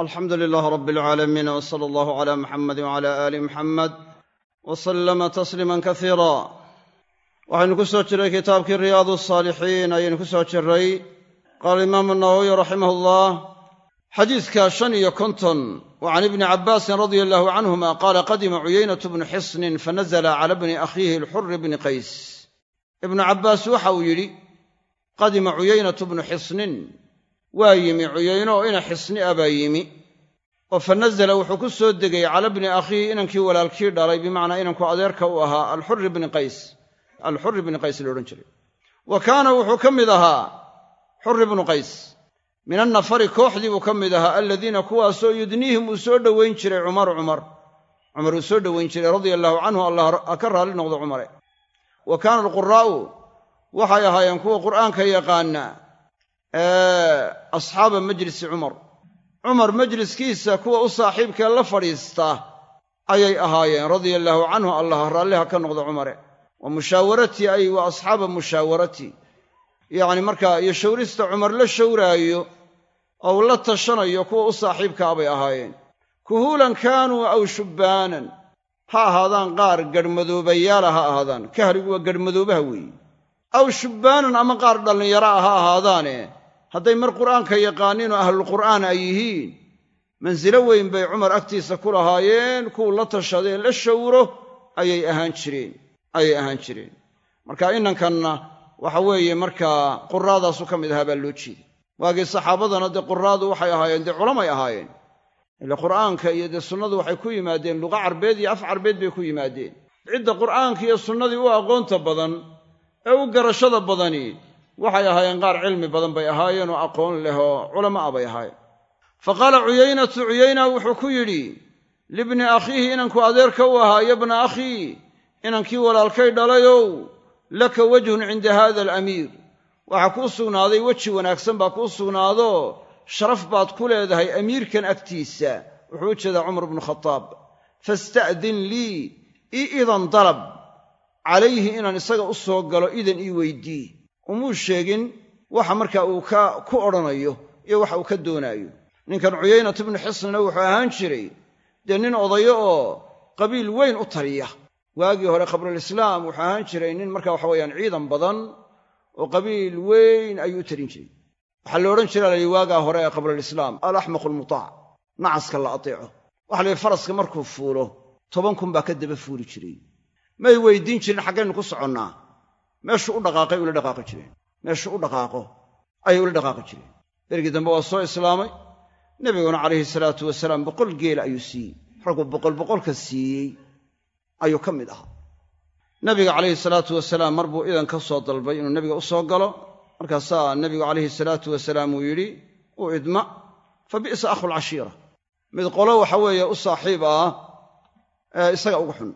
alxamdu lilaah rab alcaalamiin w sala allahu cala muxamadi wcala aali muxamed w salama tasliima kasiira waxaynu ku soo jiray kitaabkii riyaadu saalixiin ayaynu ku soo jiray. Qaala imaamu nawowiy raximah allah xadiidka shan iyo konton wa can ibni cabbaasin radia allahu canhuma qaala qadima cuyaynatu bnu xisnin fanazla cala bni akhiihi alxuri bni qays. Ibnu cabbaas waxa uu yidhi qadima cuyaynatu bnu xisnin waa yimi cuyayno oo ina xisni a baa yimi. Oo fa nazala wuxuu ku soo degay cala bni akhiihi inankii walaalkii dhalay bimacnaa inanku adeerka u ahaa alxuri bni qays. Alxuri bni qays la odhan jiray. Wa kaana wuxuu ka mid ahaa xuri bnu qays. Min annafari kooxdii buu ka mid ahaa aladiina kuwaasoo yudniihim uu soo dhowayn jiray cumaru cumar. Cumar uu soo dhowayn jiray radia allahu canhu allah ha ka raalli noqdo cumare. Wa kaana alquraa'u waxay ahaayeen kuwa qur'aanka yaqaana asxaaba majlisi cumar. Cumar majliskiisa kuwa u saaxiibkee la fadhiista ayay ahaayeen radia allaahu canhu allah raalliha ka noqdo cumare. Wa mushaawaratii ay wa asxaaba mushaawaratii yacni markaa iyo shawrista cumar la shawraayo uu la tashanayo kuwa u saaxiibkaa bay ahaayeen. Kuhuulan kaanuu aw shubbaanan. Ha ahaadaan qaar garhmadoobayaala ha ahaadaan. Kahrigu waa garhmadoobaha weeye aw shubbaanan ama qaar dhallinyaro ah ha ahaadaane hadday mar qur'aanka yaqaaniinoo ahlulqur'aan ay yihiin mansilo weyn bay cumar agtiisa ku lahaayeen kuwu la tashadee la shawro ayay ahaan jireen ayay ahaan jireen. Marka inankanna waxa weeye markaa quraadaasu ka mid ahaa baa loo jeeday. Waagii saxaabadana dee quraadu waxay ahaayeen dee culamay ahaayeen. Ile qur'aanka iyo dee sunnadu waxay ku yimaadeen luqa carbeed iyo af carbeed bay ku yimaadeen. Cidda qur'aanka iyo sunnadii u aqoonta badan ee u garashada badani waxay ahaayeen qaar cilmi badan bay ahaayeen oo aqoon leh oo culama a bay ahaayeen. Fa qaala cuyaynatu cuyayna wuxuu ku yidhi libni akhiihi inanku adeerka u ahaa yabna akhii inankii walaalkay dhalayow laka wejhun cinda haada alamiir waxaa kuu sugnaaday weji wanaagsan baa kuu sugnaado sharaf baad ku leedahay amiirkan agtiisa. Wuxuu u jeedaa cumar bnu khadaab fasta'din lii ii idan dalab calayhi inaan isaga u soo galo idan ii weydii umuu sheegin waxa markaa uu ka ku odhanayo iyo waxa uu ka doonaayo. Ninkan cuyaynat ibnu xisnina wuxuu ahaan jiray dee nin odayo oo qabiil weyn u taliya waagii hore qabrulislaam wuxuu ahaan jiray nin marka waxa weyaan ciidan badan oo qabiil weyn ayuu u talin jiray. Waxaa la odhan jira layihi waagaa hore ee qabrulislaam alaxmaqu almutaac nacaska la ateeco. Waxa layihi faraska markuu fuulo toban kun baa ka daba fuuli jiray. May weydiin jirin xaggaynu ku soconnaa meeshuu u dhaqaaqay ula dhaqaaqi jireen meeshuu u dhaqaaqo ayay ula dhaqaaqi jireen berigii dambe waa soo islaamay. Nebiguna calayhi salaatu wasalaam boqol geela ayuu siiyey. Raggu boqol boqolka siiyey ayuu ka mid ahaa. Nabiga calayhi salaatu wasalaam mar buu idan ka soo dalbay inuu nebiga u soo galo. Markaasaa nebigu calayhi salaatu wasalaam uu yidhi u idma fa bi'sa akhulcashiira mid qolo waxa weeye u saaxiib ah ee isaga uga xun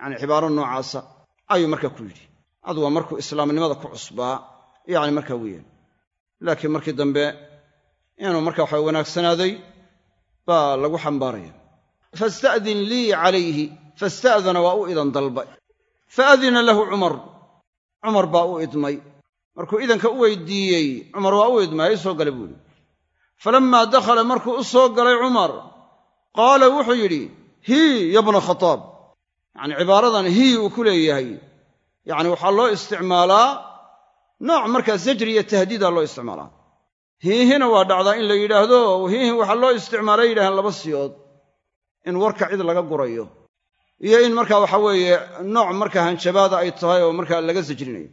yacni cibaaro noocaasa ayuu markaa ku yidhi adu waa markuu islaamnimada ku cusbaa yacni markaa weeyaan. Laakiin markii dambe inuu marka waxa wanaagsanaaday baa lagu xambaaraya. Fasta'din lii calayhi fasta'dana waa u idan dalbay. Faadina lahu cumar. Cumar baa u idmay. Markuu idanka u weydiiyey cumar waa u idmay ha soo galay buu yidhi. Falammaa dakhala markuu u soo galay cumar qaala wuxuu yidhi hii yabna khataab. Yacni cibaaradan hii uu ku leeyahay yacni waxaa loo isticmaalaa nooc markaa zajri iyo tahdiida loo isticmaalaa. Hiihina waa dhacdaa in la yidhaahdo hiihi waxaa loo isticmaalay yidhahdeen laba siyood in warka cid laga gurayo iyo in markaa waxa weeye nooc markaa hanjabaada ay tahay oo markaa laga sajrinayo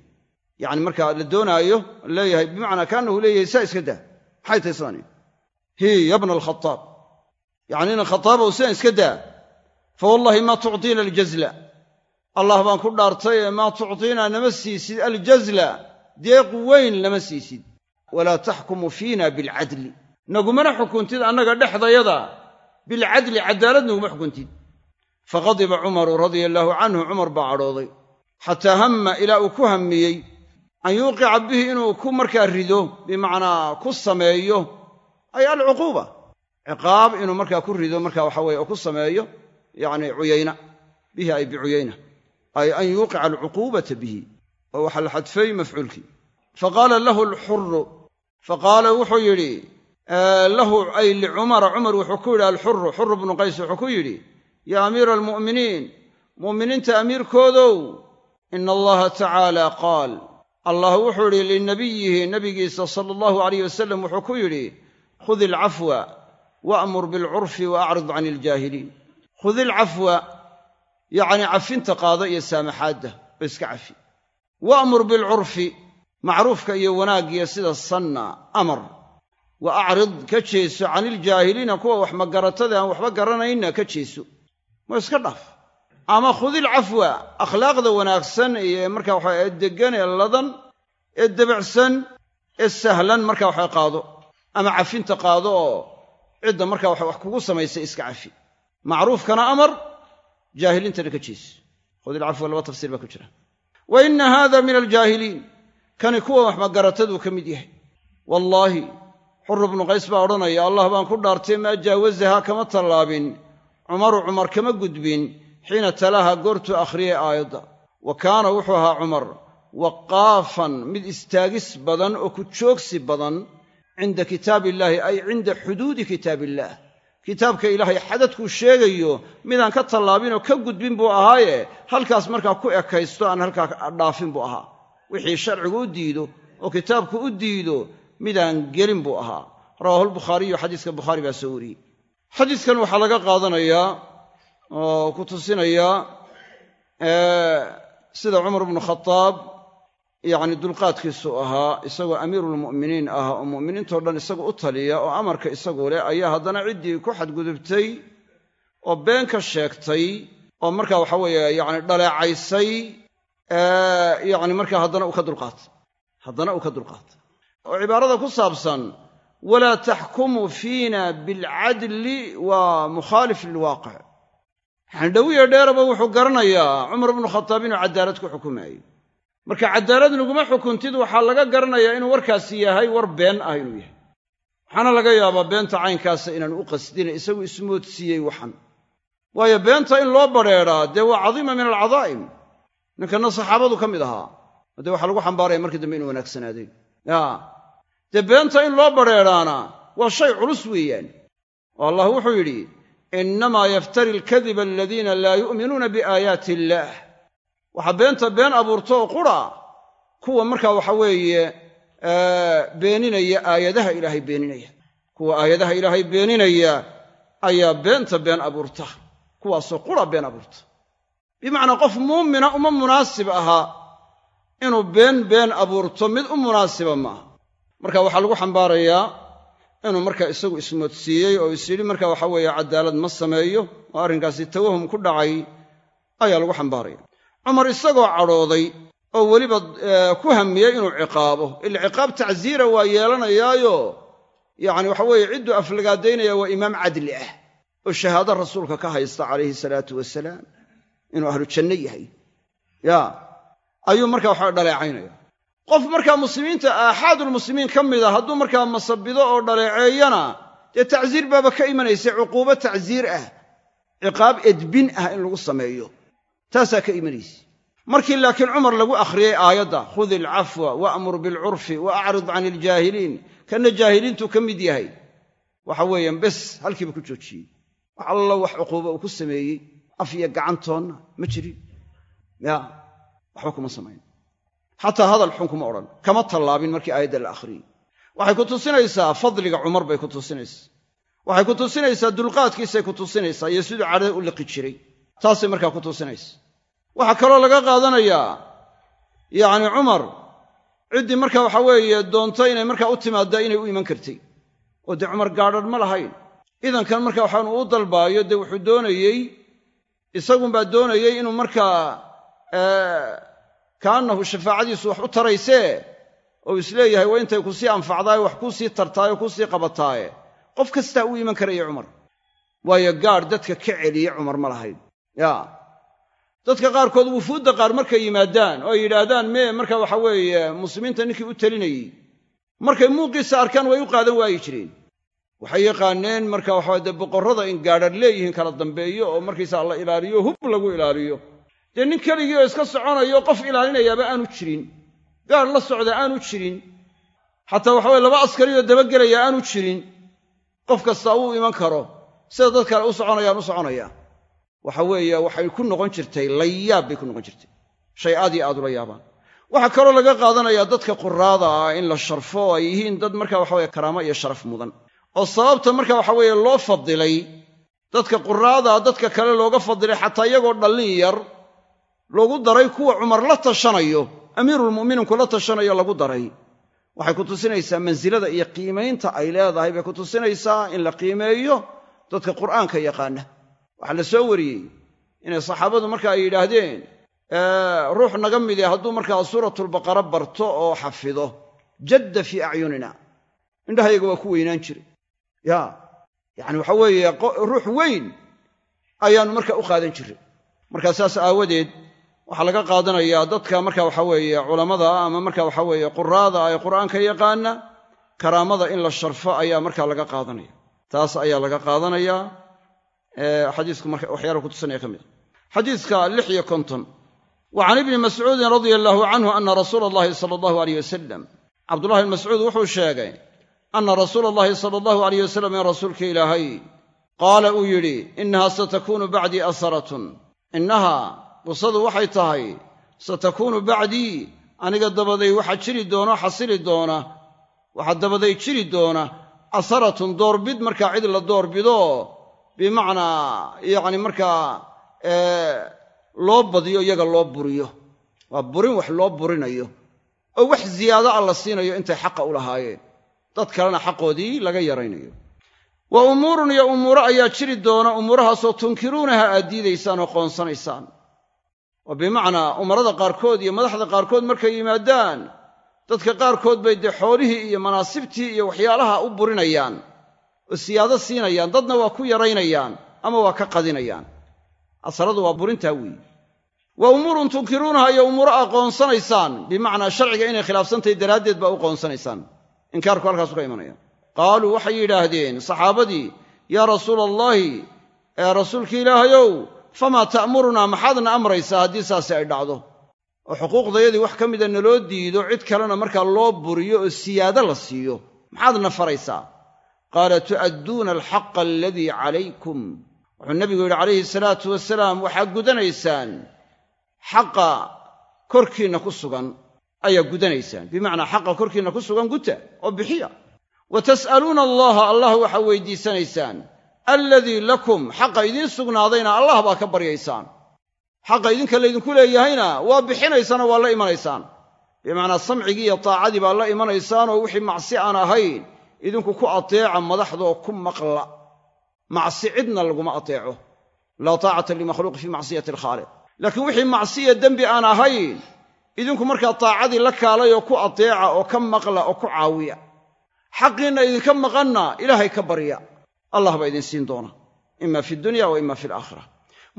yacni markaa la doonaayo leeyahay bimacnaa kaanahu leeyahay saa iska daa maxay tahay sidaani hi yabna alkhataab yacni ina khataabow sidan iska daa fa wallaahi maa tuctiina aljazla allah baan ku dhaartay ee maa tuctiinaa nama siisid aljazla deeq weyn lama siisid. Walaa taxkumu fiina bilcadli. Nagumana xukuntid annaga dhexdayada. Bilcadli caddaalad naguma xukuntid. Faqadiba cumaru radia allaahu canhu cumar baa cadhooday. Xataa hamma ilaa uu ku hammiyey an yuuqica bihi inuu ku markaa rido bimacnaa ku sameeyo ay alcuquuba. Ciqaab inuu markaa ku rido marka waxa weye oo ku sameeyo yacni cuyayna. Bihi ay bicuyayna ay an yuuqica alcuquubata bihi oo waxaa la xadfay mafcuulkii faqaala lahu alxuru faqaala wuxuu yidhi lahu ay licumara cumar wuxuu ku yidhi alxuru xuru bnu qays wuxuu ku yidhi yaa amiira almu'miniin mu'miniinta amiirkoodow ina allaha tacaala qaal allah wuxuu yidhi linabiyihi nabigiisa sala allahu alayh wasalam wuxuu ku yidhi khudi alcafwa waamur bilcurfi wa acrid can iljaahiliin khudi alcafwa yacni cafinta qaado iyo saamaxaadda oo iska cafi. Waamur bilcurfi macruufka iyo wanaaggiyo sida sanna amar. Wa acrid ka jeeso can iljaahiliina kuwa wax magaratada aan waxba garanayna ka jeeso. Waa iska dhaaf. Ama khudil cafwa akhlaaqda wanaagsan iyo markaa waxa ee deggan ee ladan ee debacsan ee sahlan markaa waxa qaado. Ama cafinta qaado oo cidda markaa waxa wax kugu samaysay iska cafi. Macruufkana amar jaahiliintana ka jeeso khudil cafwa laba tafsiir baa ku jira. Wa inna haada min aljaahiliin. Kani kuwa wax magarataduu ka mid yahay. Wallaahi xuru bnu qays baa odhanaya allah baan ku dhaartay maa jaawazahaa kama tallaabin. Cumaru cumar kama gudbin xiina talaha goortuu akhriyay aayadda. Wa kaana wuxuu ahaa cumar waqaafan mid istaagis badan oo ku joogsi badan cinda kitaabillaahi ay cinda xuduudi kitaabillaah kitaabka ilaahay xadadkuu sheegayo midaan ka tallaabinoo ka gudbin buu ahaaye halkaas markaa ku ekaysto aan halkaa dhaafin buu ahaa. Wixii sharcigu u diido oo kitaabku u diido midaan gelin buu ahaa. Rawaahu lbukhaariyu xadiiska bukhaari baa soo wariyey. Xadiiskan waxaa laga qaadanayaa oo ku tusinayaa sida cumar bnu khadaab yacni dulqaadkiisu ahaa isagoo amiiruulmu'miniin ah oo mu'miniintao dhan isagu u taliya oo amarka isagu leh ayaa haddana ciddii ku xadgudubtay oo been ka sheegtay oo marka waxa weeye yacni dhaleecaysay yacni markaa haddana uu ka dulqaatay. Haddana uu ka dulqaatay. Oo cibaarada ku saabsan walaa taxkumuu fiina bilcadli waa mukhaalif lilwaaqic xandhawiya dheeraba wuxuu garanayaa cumar bnu khataab inuu caddaalad ku xukumaayey marka caddaalad naguma xukuntid waxaa laga garanayaa inuu warkaasi yahay war been ah inuu yahay. Waxaana laga yaabaa beenta caynkaasa inaan u qasdina isagu ismoodsiiyey waxan. Waayo beenta in loo badrheedhaa dee waa cadiima min alcadaa'im. Ninkanna saxaabadu ka mid ahaa. Dee waxaa lagu xambaaraya markii dambe inuu wanaagsanaaday ya dee beenta in loo badrheedhaana waa shay culus weeyaan. Oo allah wuxuu yidhi innamaa yaftari alkadiba aladiina laa yu'minuuna biaayaati illaah waxaa beenta been abuurto oo qura kuwa markaa waxa weeye beeninaya aayadaha ilaahay beeninaya. Kuwa aayadaha ilaahay beeninaya ayaa beenta been abuurta kuwaasoo qura been abuurta. Bimacnaa qof muumina uma munaasib ahaa inuu been been abuurto mid u munaasiba maaha. Marka waxaa lagu xambaarayaa inuu markaa isagu ismoodsiiyey oo is yidhi marka waxa weeye caddaalad ma sameeyo oo arrinkaasi tawahum ku dhacay ayaa lagu xambaaraya cumar isagoo cadhooday oo weliba ku hamiyey inuu ciqaabo. Ila ciqaab tacsiira waa yeelanayaayo. Yacni waxa weeye cidduu aflagaadaynaya waa imaam cadli ah oo shahaado rasuulka ka haysta calayhi salaatu wasalaam. Inuu ahlu janno yahay. Ya ayuu markaa waxaa dhaleecaynaya. Qof markaa muslimiinta aaxaadulmuslimiin ka mid a hadduu markaa masabido oo dhaleeceeyana dee tacsiir baaba ka imanaysa cuquubo tacsiir ah. Ciqaab edbin ah in lagu sameeyo taasaa ka imanaysa. Markii laakiin cumar lagu akhriyey aayadda khudi alcafwa waamur bilcurfi wa acrid can iljaahiliin kanna jaahiliintuu ka mid yahay. Waxa weeyaan bes halkiiba ku joojiyey. Wax allo wax cuquubo uu ku sameeyey af iyo gacantoonna ma jirin ya waxba kuma samayn. Xataa hadal xun kuma odhan. Kama tallaabin markii aayadda la akhriyey. Waxay ku tusinaysaa fadliga cumar bay ku tusinaysaa. Waxay ku tusinaysaa dulqaadkiisay ku tusinaysaa iyo siduu cadhada u liqi jiray taasay markaa ku tusinaysa. Waxaa kaloo laga qaadanayaa yacni cumar ciddii marka waxa weeye doonto inay markaa u timaaddaa inay u iman kartay. Oo dee cumar gaadhan ma lahayn. Idankan marka waxaanu u dalbaayo dee wuxuu doonayey isagunbaa doonayey inuu markaa kaannahu shafaacadiisu wax u taraysee oo is leeyahay waa intay ku sii anfacdaaye wax kuu sii tartaaye kuu sii qabataaye. Qof kastaa u iman karaya cumar. Waayo gaadh dadka ka celiya cumar ma lahayn ya. Dadka qaarkood wufuudda qaar markay yimaadaan oo yidhaahdaan mee marka waxa weeye muslimiinta ninkii u telinayey. Markay muuqiisa arkaan way u qaadan waayi jireen. Waxay yaqaaneen marka waxaa dee boqorrada in gaadhar leeyihiin kala dambeeyo oo markaysaa la ilaaliyo hub lagu ilaaliyo. Dee nin keligii oo iska soconayo qof ilaalinayaaba aanu jirin. Gaadh la socda aanu jirin. Xataa waxaweye laba askariyoo dabagelaya aanu jirin. Qof kasta uu iman karo. Sida dad kale u soconayaan u soconaya waxa weeye waxay ku noqon jirtay layaab bay ku noqon jirtay. Shay aad iyo aad ula yaabaan. Waxaa kaloo laga qaadanayaa dadka quraada ah in la sharfo ay yihiin dad marka waxa weye karaamo iyo sharaf mudan. Oo sababta marka waxa weeye loo fadilay dadka quraada dadka kale looga fadilay xataa iyagoo dhallin yar loogu daray kuwa cumar la tashanayo amiirulmu'miniinku la tashanayo lagu daray. Waxay ku tusinaysaa mansilada iyo qiimaynta ay leedahay bay ku tusinaysaa in la qiimeeyo dadka qur'aanka yaqaana waxaa la soo wariyey inay saxaabadu marka ay yidhaahdeen ruux naga midi hadduu markaa suuratulbaqara barto oo xafido jadda fii acyunina indhahayaga waa ku weynaan jiray. Ya yacani waxa weeye ruux weyn ayaannu marka u qaadan jiray. Markaa saas aawadeed waxaa laga qaadanayaa dadka marka waxa weeye culammada ama marka waxa weeye quraada ee qur'aanka yaqaana karaamada in la sharfo ayaa markaa laga qaadanaya. Taas ayaa laga qaadanayaa xadiisku marka waxyaala kutusanaya ka mid. A xadiiska lix iyo konton. Wa can ibni mascuudin radia allaahu canhu ana rasuula allahi sala allahu aleyh wasalam cabdullahi bn mascuud wuxuu sheegay ana rasuula allahi sala allahu aleyh wasalam in rasuulka ilaahay qaala uu yidhi innaha satakuunu bacdii asaratun. Innaha qisadu waxay tahay satakuunu bacdii aniga dabaday waxa jiri doona xasili doona waxaa dabaday jiri doona asaratun doorbid markaa cid la doorbido bimacnaa yacni markaa loo badiyo iyaga loo buriyo. Waa burin wax loo burinayo. Oo wax ziyaado ah la siinayo intay xaqa u lahaayeen. Dad kalena xaqoodii laga yaraynayo. Wa umuurun iyo umuuro ayaa jiri doona umuurahaasoo tunkiruunaha aad diidaysaan oo qoonsanaysaan. Oo bimacnaa umarada qaarkood iyo madaxda qaarkood markay yimaadaan dadka qaarkood bay dee xoolihii iyo manaasibtii iyo waxyaalaha u burinayaan oo siyaado siinayaan dadna waa ku yaraynayaan ama waa ka qadinayaan. Asaradu waa burintaa weeye wa umuurun tunkiruunaha iyo umuuro aqoonsanaysaan bimacnaa sharciga inay khilaafsantahay daraaddeed baa u qoonsanaysaan inkaarku halkaasu ka imanaya. Qaaluu waxay yidhaahdeen saxaabadii yaa rasuula allaahi ee rasuulka ilaahayow famaa ta'murunaa maxaadna amraysaa haddii saasi ay dhacdo? Oo xuquuqdayadii wax ka mida naloo diido cid kalena markaa loo buriyo oo siyaado la siiyo maxaadna faraysaa qaala tu'adduuna alxaqa aladii calaykum. Wuxuu nebigu yidhi calayhi salaatu wasalaam waxaa gudanaysaan xaqa korkiinna ku sugan. Ayaa gudanaysaan. Bimacnaa xaqa korkiinna ku sugan guta oo bixiya. Wa tas'aluuna allaha allah waxaa weydiisanaysaan alladii lakum xaqa idiin sugnaadayna allah baa ka baryaysaan. Xaqa idinka laydinku leeyahayna waa bixinaysaan oo waa la imanaysaan. Bimacnaa samcigii iyo taacadii baa la imanaysaan oo wixii macsi aan ahayn idinku ku ateeca madaxdoo ku maqla macsi cidna laguma ateeco. Laa taacata limakhluuqi fii macsiyati alkhaaliq laakiin wixii macsiya dembi aan ahayn idinku markaa taacadii la kaalay oo ku ateeca oo ka maqla oo ku caawiya. Xaqiinna idinka maqanna ilaahay ka barya. Allah baa idin siin doona. Ima fi dunya wa ima fi alaakhira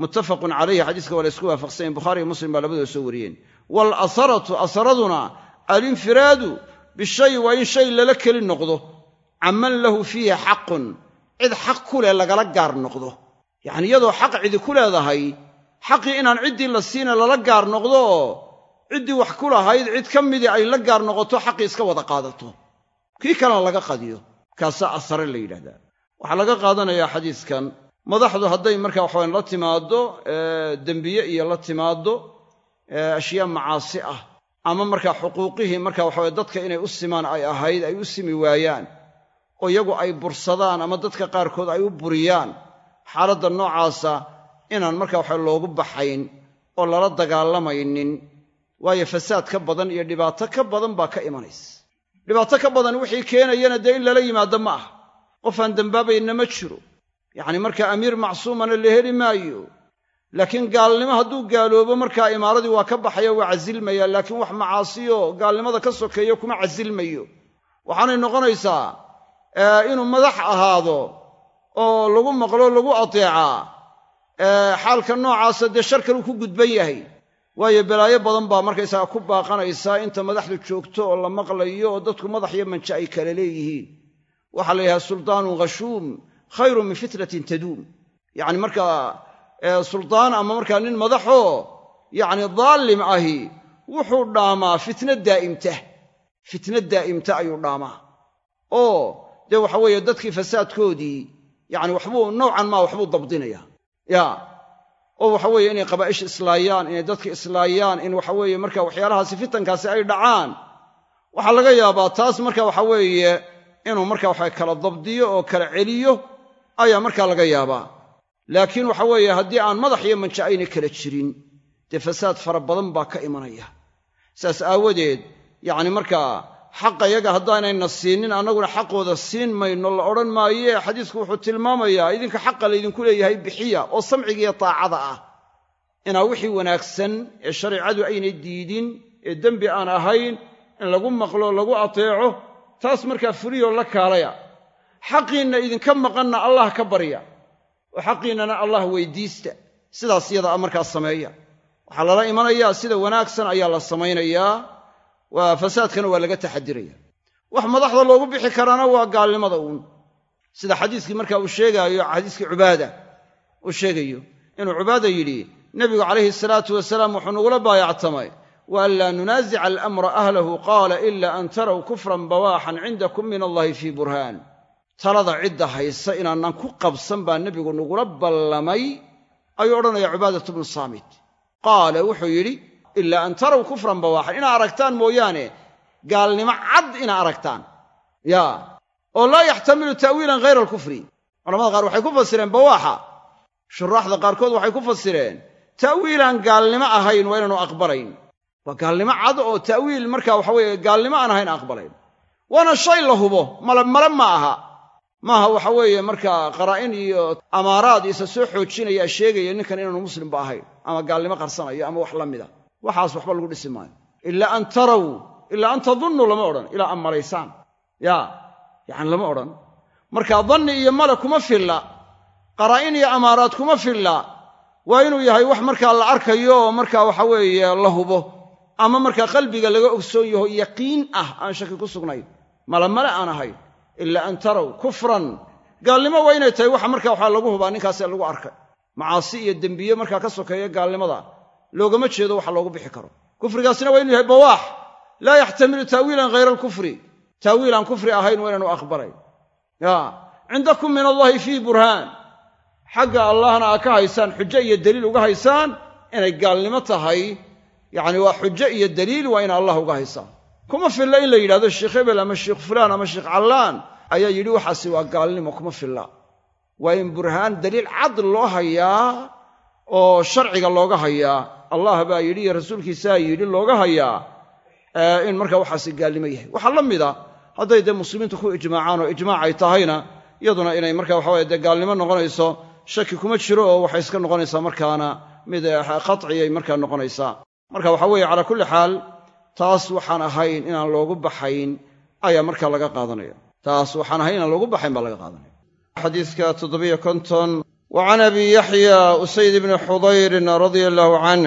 muttafaqun calayhi xadiiska waa la isku waafaqsanyaen bukhariiyo muslim baa labadooda soo wariyeen. Waalasaratu asaraduna alinfiraadu bishay waa in shay lala keli noqdo canman lahu fiihi xaqun cid xaq ku leh lagala gaar noqdo. Yacni iyadoo xaq cidi ku leedahay xaqii inaan ciddii la siina lala gaar noqdo oo ciddii wax ku lahayd cid ka midii ay la gaar noqoto xaqii iska wada qaadato. Kii kalena laga qadiyo. Kaasaa asare la yidhahdaa. Waxaa laga qaadanayaa xadiiskan. Madaxdu hadday marka waxawayan la timaaddo dembiye iyo la timaaddo ashyaa macaasi ah. Ama markaa xuquuqihii marka waxaweye dadka inay u simaan ay ahayd ay u simi waayaan oo iyagu ay bursadaan ama dadka qaarkood ay u buriyaan xaaladda noocaasa inaan marka waxa loogu baxayn oo lala dagaalamaynin. Waayo fasaad ka badan iyo dhibaato ka badan baa ka imanaysa. Dhibaato ka badan wixii keenayana dee in lala yimaado ma ah qofaan dembaabayna ma jiro. Yacni markaa amiir macsuumana la heli maayo. Laakiin gaalnimo hadduu gaaloobo markaa imaaradii waa ka baxaya waa casilmaya. Laakiin wax macaasiyo gaalnimada ka sokeeyo kuma casilmayo. Waxaanay noqonaysaa inuu madax ahaado oo lagu maqlo lagu ateecaa xaalka noocaasa dee shar kaluu ku gudban yahay. Waayo balaayo badan baa markaysaga ku baaqanaysaa inta madaxdu joogto oo la maqlayo oo dadku madax iyo manje ay kala leeyihiin. Waxaa la yidhaha suldaanun khashuum khayrun min fitnatin taduum. Yacni markaa suldaan ama markaa nin madaxoo yacni daalim ahi wuxuu dhaamaa fitna daa'imta. Fitna daa'imta ayuu dhaamaa. Oo dee waxa weeye dadkii fasaadkoodii yacni waxbuu nowcan maa waxbuu dabdinaya ya oo waxa weeye inay qabaa'ish islaayaan inay dadka islaayaan in waxa weeye marka waxyaalahaasi fitankaasi ay dhacaan. Waxaa laga yaabaa taas marka waxa weeye inuu marka waxa kala dabdiyo oo kala celiyo ayaa markaa laga yaabaa. Laakiin waxa weeye haddii aan madax iyo manja ayna kala jirin dee fasaad fara badan baa ka imanaya. Saas aawadeed yacni markaa xaqa yaga haddaanayna siinin annaguna xaqooda siin mayno la odhan maayee xadiisku wuxuu tilmaamayaa idinka xaqa laydinku leeyahay bixiya oo samciga iyo taacada ah. Inaa wixii wanaagsan ee shareecadu aynay diidin ee dembi aan ahayn in lagu maqlo lagu ateeco taas markaa fuliyoo la kaalaya. Xaqiinna idinka maqanna allah ka barya oo xaqiinnana allah weydiista. Sidaas yada a markaa sameeya. Waxaa lala imanayaa sida wanaagsan ayaa la samaynayaa waa fasaadkana waa laga taxadiraya wax madaxda loogu bixi karaana waa gaalnimada uun. Sida xadiiskii marka uu sheegaayo xadiiskii cubaada uu sheegayo inuu cubaada yidhi nebigu calayhi salaatu wasalaam wuxuu nugula baayactamay wa an laa nunaasica alamra ahlahu qaala ila an taraw kufran bawaaxan cindakum min allahi fii burhaan. Talada cidda haysa inaanaan ku qabsan baa nebigu nugula ballamay ayuu odhanaya cubaadatu bnu saamit. Qaala wuxuu yidhi ilaa an taraw kufran bawaaxan inaa aragtaan mooyaane gaalnimo cad inaa aragtaan. Ya. Oo laa yaxtamilu ta'wiilan hayra alkufri. Culamada qaar waxay ku fasireen bawaaxa. Shuraaxda qaarkood waxay ku fasireen ta'wiilaan gaalnimo ahayn waa inaanu aqbalayn. Waa gaalnimo cad oo ta'wiil marka waxa weeye gaalnimo aan ahayn aqbalayn. Waana shay la hubo male male ma aha. Maaha waxa weeye markaa qaraa'in iyo amaaraad isa soo xoojinaya sheegaya ninkan inaanu muslimba ahayn ama gaalnimo qarsanayo ama wax la mida waxaas waxba lagu dhisi maayo. Ilaa an taraw ilaa an tadunnu lama odhan ilaa an malaysaan ya yacani lama odhan. Marka danni iyo male kuma filla qaraa'in iyo amaaraad kuma filla. Waa inuu yahay wax markaa la arkayo oo markaa waxa weeye la hubo. Ama markaa qalbiga laga ogsoon yaho yaqiin ah aan shaki ku sugnayn. Male male aan ahayn ilaa an taraw kufran. Gaalnimo waa inay tahay waxa markaa waxaa lagu hubaa ninkaasee lagu arkay. Macaasi iyo dembiye markaa ka sokeeya gaalnimada loogama jeedo waxa loogu bixi karo. Kufrigaasina waa inuu yahay bawaax. Laa yaxtamilu ta'wiilan hayra alkufri. Ta'wiil aan kufri ahayn waa inaanu aqbalay. Ya. Cindakum min allahi fii burhaan. Xagga allahna aa ka haysaan xujo iyo deliil uga haysaan inay gaalnimo tahay. Yacni waa xujo iyo deliil waa ina allah uga haysaan. Kuma filla in la yidhahdo sheikh hebel ama sheikh fulaan ama sheikh callaan ayaa yidhi waxaasi waa gaalnimo kuma filla. Waa in burhaan deliil cad loo hayaa oo sharciga looga hayaa allah baa yidhi iyo rasuulkiisaa yidhi looga hayaa in marka waxaasi gaalnimo yahay. Waxaa la mida hadday dee muslimiintu ku ijmaacaan oo ijmaac ay tahayna iyaduna inay marka waxaweye dee gaalnimo noqonayso shaki kuma jiro oo waxay iska noqonaysaa markaana mid qatciyay markaa noqonaysaa. Marka waxa weeye calaa kulli xaal taas waxaan ahayn inaan loogu baxayn ayaa markaa laga qaadanaya. Taas waxaan ahayn inaan loogu baxayn baa laga qaadanaya. Xadiiska toddobiyo konton wa can abi yaxya usayd ibni xudayrin radia allaahu canh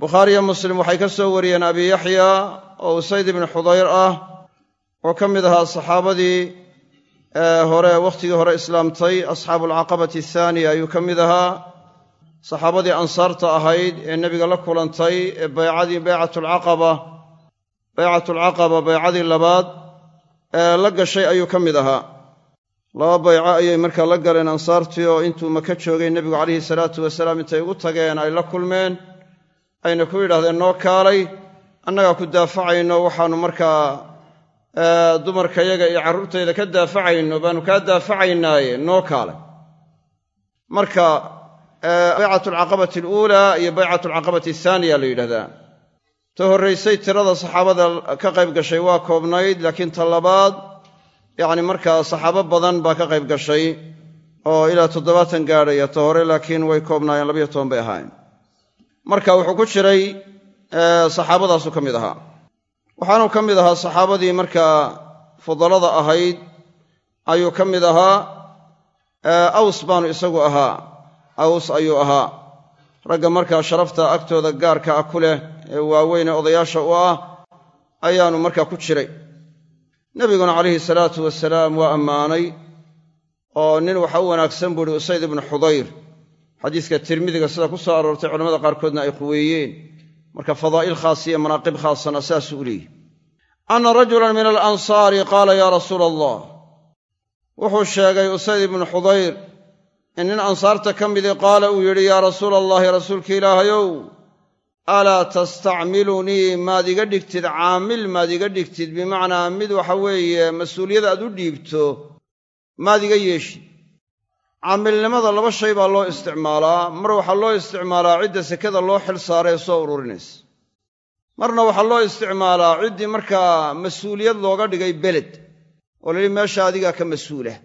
bukhaariyo muslim waxay ka soo wariyeen abi yaxya oo usayd ibni xudayr ah oo ka mid ahaa saxaabadii hore wakhtigii hore islaamtay asxaabu alcaqabati athaaniya ayuu ka mid ahaa saxaabadii ansaarta ahayd ee nebiga la kulantay ee baycadii baycatulcaqaba baycatulcaqaba baycadii labaad ee la gashay ayuu ka mid ahaa laba bayco ayay markaa la galeen ansaartii oo intuu maka joogay nebigu calayhi salaatu wasalaam intay ugu tageen ay la kulmeen ayna ku yidhahdeen noo kaalay annagaa ku daafacayno waxaannu markaa dumarkayaga iyo carruurtayda ka daafacayno baannu kaa daafacaynaaye noo kaalay. Marka baycat alcaqabati aluulaa iyo baycat alcaqabati athaaniya la yidhahdaa. Ta horraysay tirada saxaabada ka qayb gashay waa koobnayd laakiin ta labaad yacni markaa saxaabo badan baa ka qayb gashay oo ilaa toddobaatan gaadhaya ta hore laakiin way koobnaayeen labayo toban bay ahaayeen. Marka wuxuu ku jiray saxaabadaasu ka mid ahaa. Waxaanuu ka mid ahaa saxaabadii markaa fudalada ahayd ayuu ka mid ahaa aws baanu isagu ahaa. Aws ayuu ahaa. Ragga markaa sharafta agtooda gaarka ah ku leh ee waaweyne odayaasha u ah ayaanu markaa ku jiray nebiguna calayhi salaatu wasalaam waa ammaanay oo nin waxa u wanaagsan buu uhi usayd ibnu xudayr. Xadiiska tirmidiga sida ku soo aroortay culamada qaarkoodna ay quweeyeen marka fadaa'il khaas iyo manaaqib khaasana saasuu u leeyihi anna rajulan min alansaari qaala yaa rasuula allah wuxuu sheegay usayd ibnu xudayr in nin ansaarta ka midii qaala uu yidhi yaa rasuula allahi rasuulka ilaahayow alaa tastacmilunii maad iga dhigtid caamil maad iga dhigtid bimacnaa mid waxa weeye mas'uuliyad aad u dhiibto maad iga yeeshid caamilnimada laba shay baa loo isticmaalaa. Mar waxaa loo isticmaalaa cidda sekada loo xil saaree soo ururinaysa. Marna waxaa loo isticmaalaa ciddii markaa mas'uuliyad looga dhigay beled oo la yidhi meesha adigaa ka mas'uulah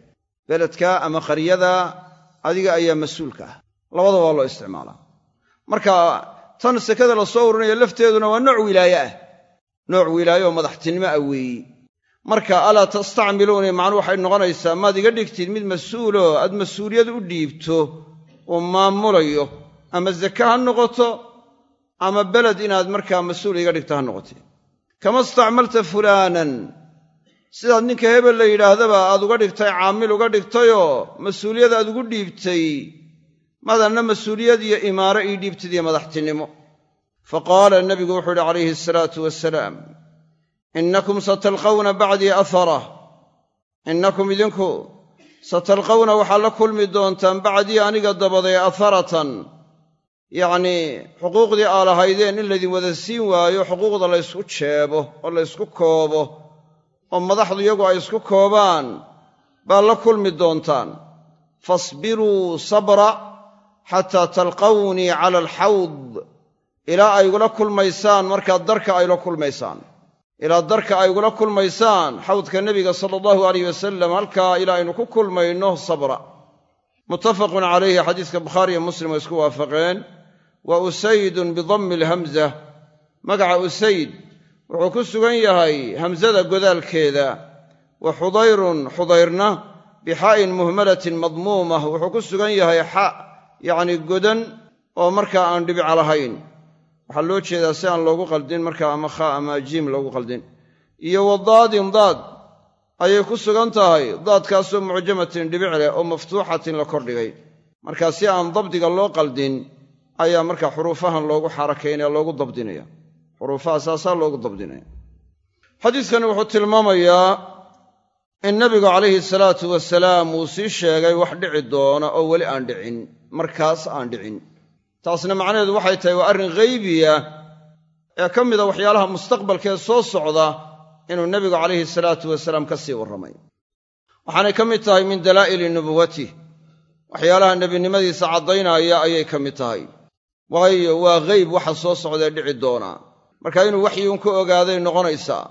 beledka ama qaryada adiga ayaa mas'uulka ah. Labada waa loo isticmaalaa. Marka tan sekada la soo ururinayo lafteeduna waa nooc wilaaye ah. Nooc wilaaye oo madaxtinimo ah weeyi. Marka alaa tastacmiluunii macnuu waxay noqonaysaa maad iga dhigtid mid mas'uuloo aad mas'uuliyad u dhiibto uu maamulayo ama zake ha noqoto ama beled inaad markaa mas'uul iga dhigto ha noqotee kama istacmalta fulaanan? Sidaad ninka hebel la yidhaahdaba aad uga dhigtay caamil uga dhigtayoo mas'uuliyad aad ugu dhiibtay madanna mas'uuliyad iyo imaaro ii dhiibtid iyo madaxtinimo. Fa qaala nebigu wuxuu yidhi calayhi asalaatu wasalaam innakum satalqawna bacdii ahara innakum idinku satalqawna waxaad la kulmi doontaan bacdii aniga dabaday aharatan yacnii xuquuqdii aa lahaydeen in laydin wada siin waayo xuquuqda la ysku jeebo oo la ysku koobo oo madaxdu iyagu ay isku koobaan baad la kulmi doontaan. Fasbiruu sabra xataa talqawnii cala alxawd ilaa ay igula kulmaysaan markaad darka ayla kulmaysaan. Ilaa darka ay igula kulmaysaan xawdka nebiga sala allahu alayh wasalam halkaa ilaa aynu ku kulmayno sabra. Muttafaqun calayhi xadiiska bukhaariiyo muslim way isku waafaqeen. Wa usaydun bidammi alhamza. Magaca usayd wuxuu ku sugan yahay hamsada godaalkeeda. Wa xudayrun xudayrna bixaa'in muhmalatin madmuumah wuxuu ku sugan yahay xa yacni godan oo markaa aan dhibica lahayn. Waxaa loo jeedaa si aan loogu qaldin markaa ama kha ama jiim loogu qaldin. Iyo wa daadin daad ayay ku sugan tahay daadkaasoo mucjamatin dhibic leh oo maftuuxatin la kordhigay markaa si aan dabdiga loo qaldin ayaa markaa xuruufahan loogu xarakaynaya loogu dabdinaya. Xuruufaha saasaa loogu dabdinaya. Xadiiskani wuxuu tilmaamayaa in nebigu calayhi salaatu wasalaam uu sii sheegay wax dhici doona oo weli aan dhicin markaas aan dhicin. Taasna macnaheedu waxay tahay waa arrin ghaybiya ee ka mida waxyaalaha mustaqbalkee soo socda inuu nebigu calayhi salaatu wasalaam ka sii warramay. Waxaanay ka mid tahay min dalaa'ili nubuwatih waxyaalaha nebinimadiisa caddaynaya ayay ka mid tahay. Waayo waa ghayb waxa soo socdee dhici doona. Marka inuu waxyuun ka ogaaday noqonaysaa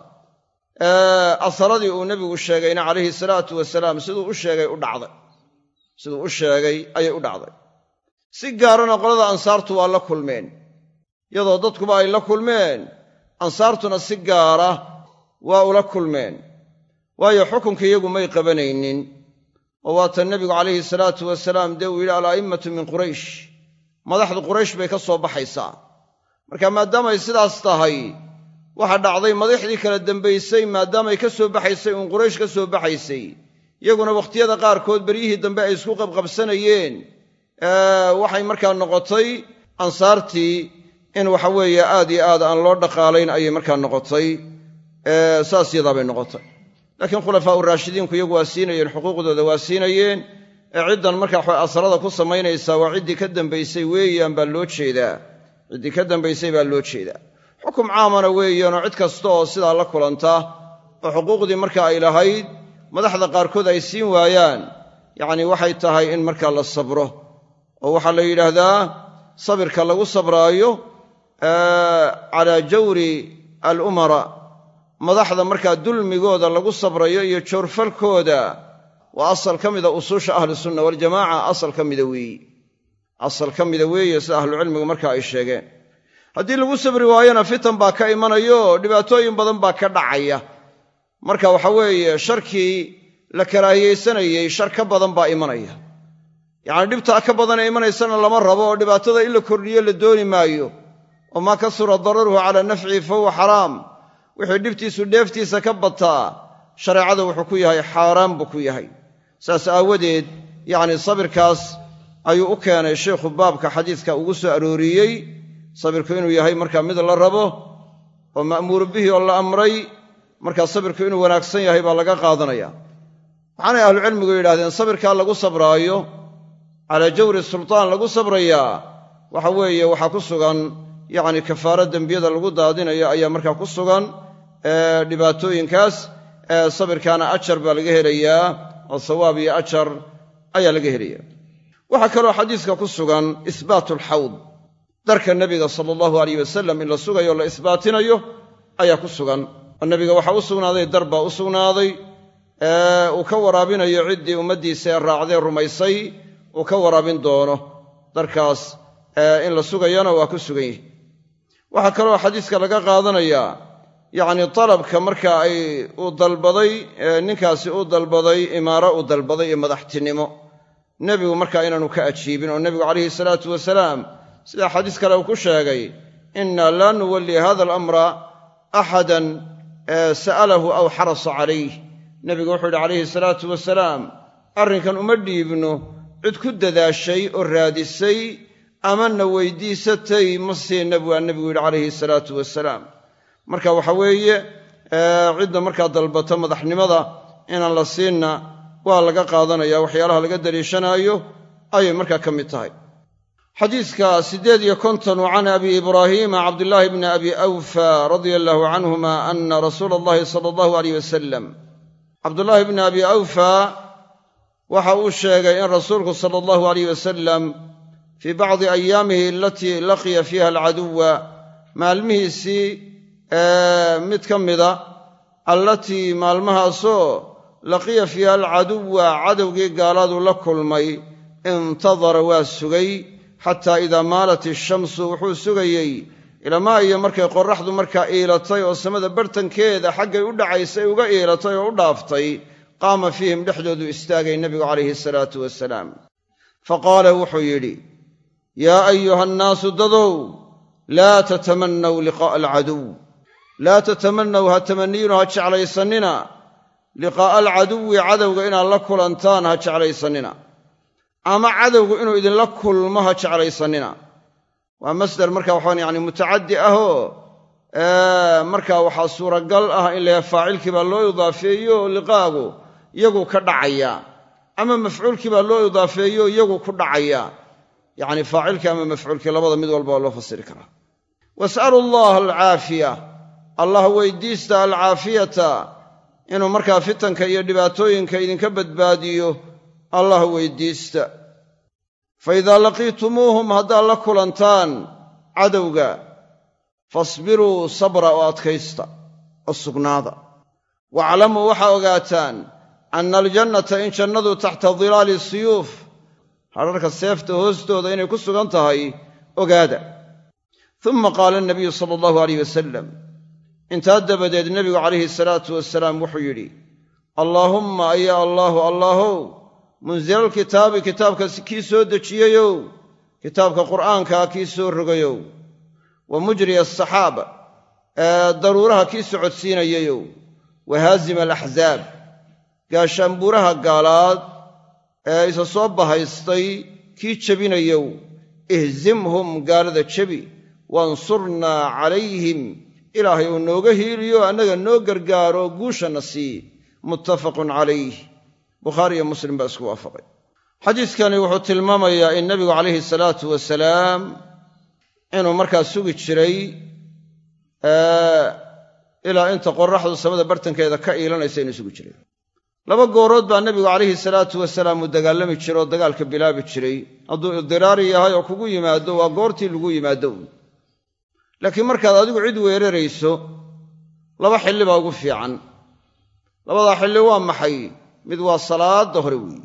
asaradii uu nebigu sheegayna calayhi salaatu wasalaam siduu u sheegay u dhacday. Siduu u sheegay ayay u dhacday si gaarana qolada ansaartu waa la kulmeen iyadoo dadkuba ay la kulmeen ansaartuna si gaara waa ula kulmeen. Waayo xukunka iyagu may qabanaynin oo waata nebigu calayhi salaatu wasalaam dee uu yidhi ala'immatu min quraysh. Madaxdu quraysh bay ka soo baxaysaa. Marka maadaamay sidaas tahay waxa dhacday madaxdii kala dambaysay maadaamay ka soo baxaysay uun quraysh ka soo baxaysay iyaguna wakhtiyada qaarkood beryihii dambe ay isku qabqabsanayeen waxay markaa noqotay ansaartii in waxa weeye aad iyo aad aan loo dhaqaalayn ayay markaa noqotay. Saas yadaabay noqotay. Laakiin khulafaau raashidiinku iyagu waa siinayeen xuquuqdooda waa siinayeen. Ee ciddan markaa asrada ku samaynaysaa waa ciddii ka dambaysay weeyaan baa loo jeedaa. Ciddii ka dambaysay baa loo jeedaa. Xukum caamana weeyaanoo cid kasta oo sidaa la kulanta oo xuquuqdii marka ay lahayd madaxda qaarkood ay siin waayaan. Yacni waxay tahay in markaa la sabro oo waxaa la yidhaahdaa sabirka lagu sabraayo calaa jawri alumara madaxda markaa dulmigooda lagu sabrayo iyo joorfalkooda waa asal ka mida usuusha ahlusunna waljamaaca asal ka mida weeyi. Asal ka mida weeye sida ahlucilmigu marka ay sheegeen. Haddii lagu sabri waayona fitan baa ka imanayo dhibaatooyin badan baa ka dhacaya. Marka waxa weeye sharkii la karaahiyaysanayey shar ka badan baa imanaya yacni dhibtaa ka badanee imanaysana lama rabo oo dhibaatada in la kordhiyo la dooni maayo. Oo maa kasura dararuhu calaa nafcihi fa huwa xaraam wixii dhibtiisu dheeftiisa ka bataa shareecada wuxuu ku yahay xaaraan buu ku yahay. Saas aawadeed yacni sabirkaas ayuu u keenay sheikhu baabka xadiiska ugu soo arooriyey. Sabirku inuu yahay markaa mid la rabo oo ma'muuru bihi oo la amray markaa sabirku inuu wanaagsan yahay baa laga qaadanaya. Waxaanay ahlucilmigu yidhahdeen sabirkaa lagu sabraayo calaa jawri sultaan lagu sabrayaa waxa weeye waxaa ku sugan yacni kafaaro dembiyada lagu daadinayo ayaa markaa ku sugan dhibaatooyinkaas sabirkaana ajar baa laga helayaa oo sawaab iyo ajar ayaa laga helaya waxaa kaloo xadiiska ku sugan ihbaatu alxawd darka nebiga sala allahu alayh wasalam in la sugayo la isbaatinayo ayaa ku sugan. Oo nebiga waxaa u sugnaaday dar baa u uu ka waraabinayo ciddii ummaddiisa ee rumaysay uu ka waraabin doono darkaas in la sugayana waa ku sugan yihi waxaa kaloo xadiiska laga qaadanayaa yacni dalabka marka ay uu dalbaday ninkaasi uu dalbaday imaaro uu dalbaday iyo madaxtinimo. Nebigu markaa inaanu ka ajiibin oo nebigu calayhi salaatu wasalaam sidaa xadiis kale uu ku sheegay inna laa nuwalli hada alamra axadan sa'alahu aw xarasa calayh nebigu wuxuu yidhi calayhi salaatu wasalaam arrinkan uma dhiibno cid ku dadaashay oo raadisay amana weydiisatay ma siina buu nebigu yidhi calayhi salaatu wasalaam marka waxa weeye cidda markaa dalbata madaxnimada inaan la siinna waa laga qaadanaya waxyaalaha laga daliishanaayo ayay markaa ka mid tahay. Xadiiska siddeed iyo konton wa can abi ibraahiima cabdillaahi bni abi awfa radia allahu canhuma ana rasuula allahi sala allahu aleyh wasalam cabdullaahi bni abi awfa waxa uu sheegay in rasuulku sala allahu aleyh wasalam fii bacdi ayaamihi alatii laqiya fiiha alcaduwa maalmihiisii mid ka mida allatii maalmahaasoo laqiya fiiha alcaduwa cadowgii gaaladu la kulmay intadara waa sugay xataa idaa maalat ishamsu wuxuu sugayey ilamaa iyo markay qorraxdu markaa iilatay oo samada bartankeeda xaggay u dhacaysay uga iilatay oo u dhaaftay qaama fiihim dhexdoodu istaagay nebigu calayhi salaatu wasalaam fa qaala wuxuu yidhi yaa ayuha annaasu dadow laa tatamannaw liqaa'a alcaduw. Laa tatamannaw ha tamanniyinu ha jeclaysannina. Liqaa'a alcaduwi cadowga inaad la kulantaan ha jeclaysannina. Ama cadowgu inuu idinla kulmo ha jeclaysannina. Waa masdar marka waxaan yani mutacaddi ahoo marka waxaa suuragal ah in la faacilkii baa loo idaafeeyo liqaagu iyagu ka dhacaya ama mafcuulkii baa loo idaafeeyo iyagu ku dhacaya. Yacni faacilkii ama mafcuulkii labada mid walba waa loo fasiri karaa. Was'alu allaha alcaafiya. Allah weydiista alcaafiyata. Inuu markaa fitanka iyo dhibaatooyinka idinka badbaadiyo allah weydiista. Fa idaa laqiitumuuhum haddaad la kulantaan cadowga fasbiruu sabra oo adkaysta oo sugnaada. Waaclamuu waxaa ogaataan anna aljannata in jannadu taxta dilaali siyuuf hadharka seefta hoostooda inay ku sugan tahay ogaada. Uma qaala nabiyu sala allahu alayh wasalam intaa dabadeed nebigu calayhi salaatu wasalaam wuxuu yidhi allaahumma ayaa allaahu allaahow munsilalkitaabi kitaabka kii soo dejiyeyow kitaabka qur'aankaa kii soo rogayow wa mujriya asaxaaba ee daruuraha kii socodsiinayayow wa haazima alaxzaab gaashaanbuuraha gaalaad ee isa soo bahaystay kii jebinayow ihzimhum gaalada jebi waansurnaa calayhim. Ilaahay uu nooga hiiliyo annaga noo gargaaro guushana sii. Muttafaqun calayh. Bukhaari iyo muslim baa isku waafaqay. Xadiiskani wuxuu tilmaamayaa in nebigu calayhi salaatu wasalaam inuu markaa sugi jiray ilaa inta qoraxdu samada bartankeeda ka iilanaysa inuu sugi jiray laba goorood baa nebigu calayhi salaatu wasalaam uu dagaalami jiray oo dagaalka bilaabi jiray. Hadduu idiraari yahay oo kugu yimaado waa goortii lagu yimaado laakiin markaad adigu cid weerarayso laba xilli baa ugu fiican. Labadaa xilli waa maxay? Mid waa salaadda hore weeye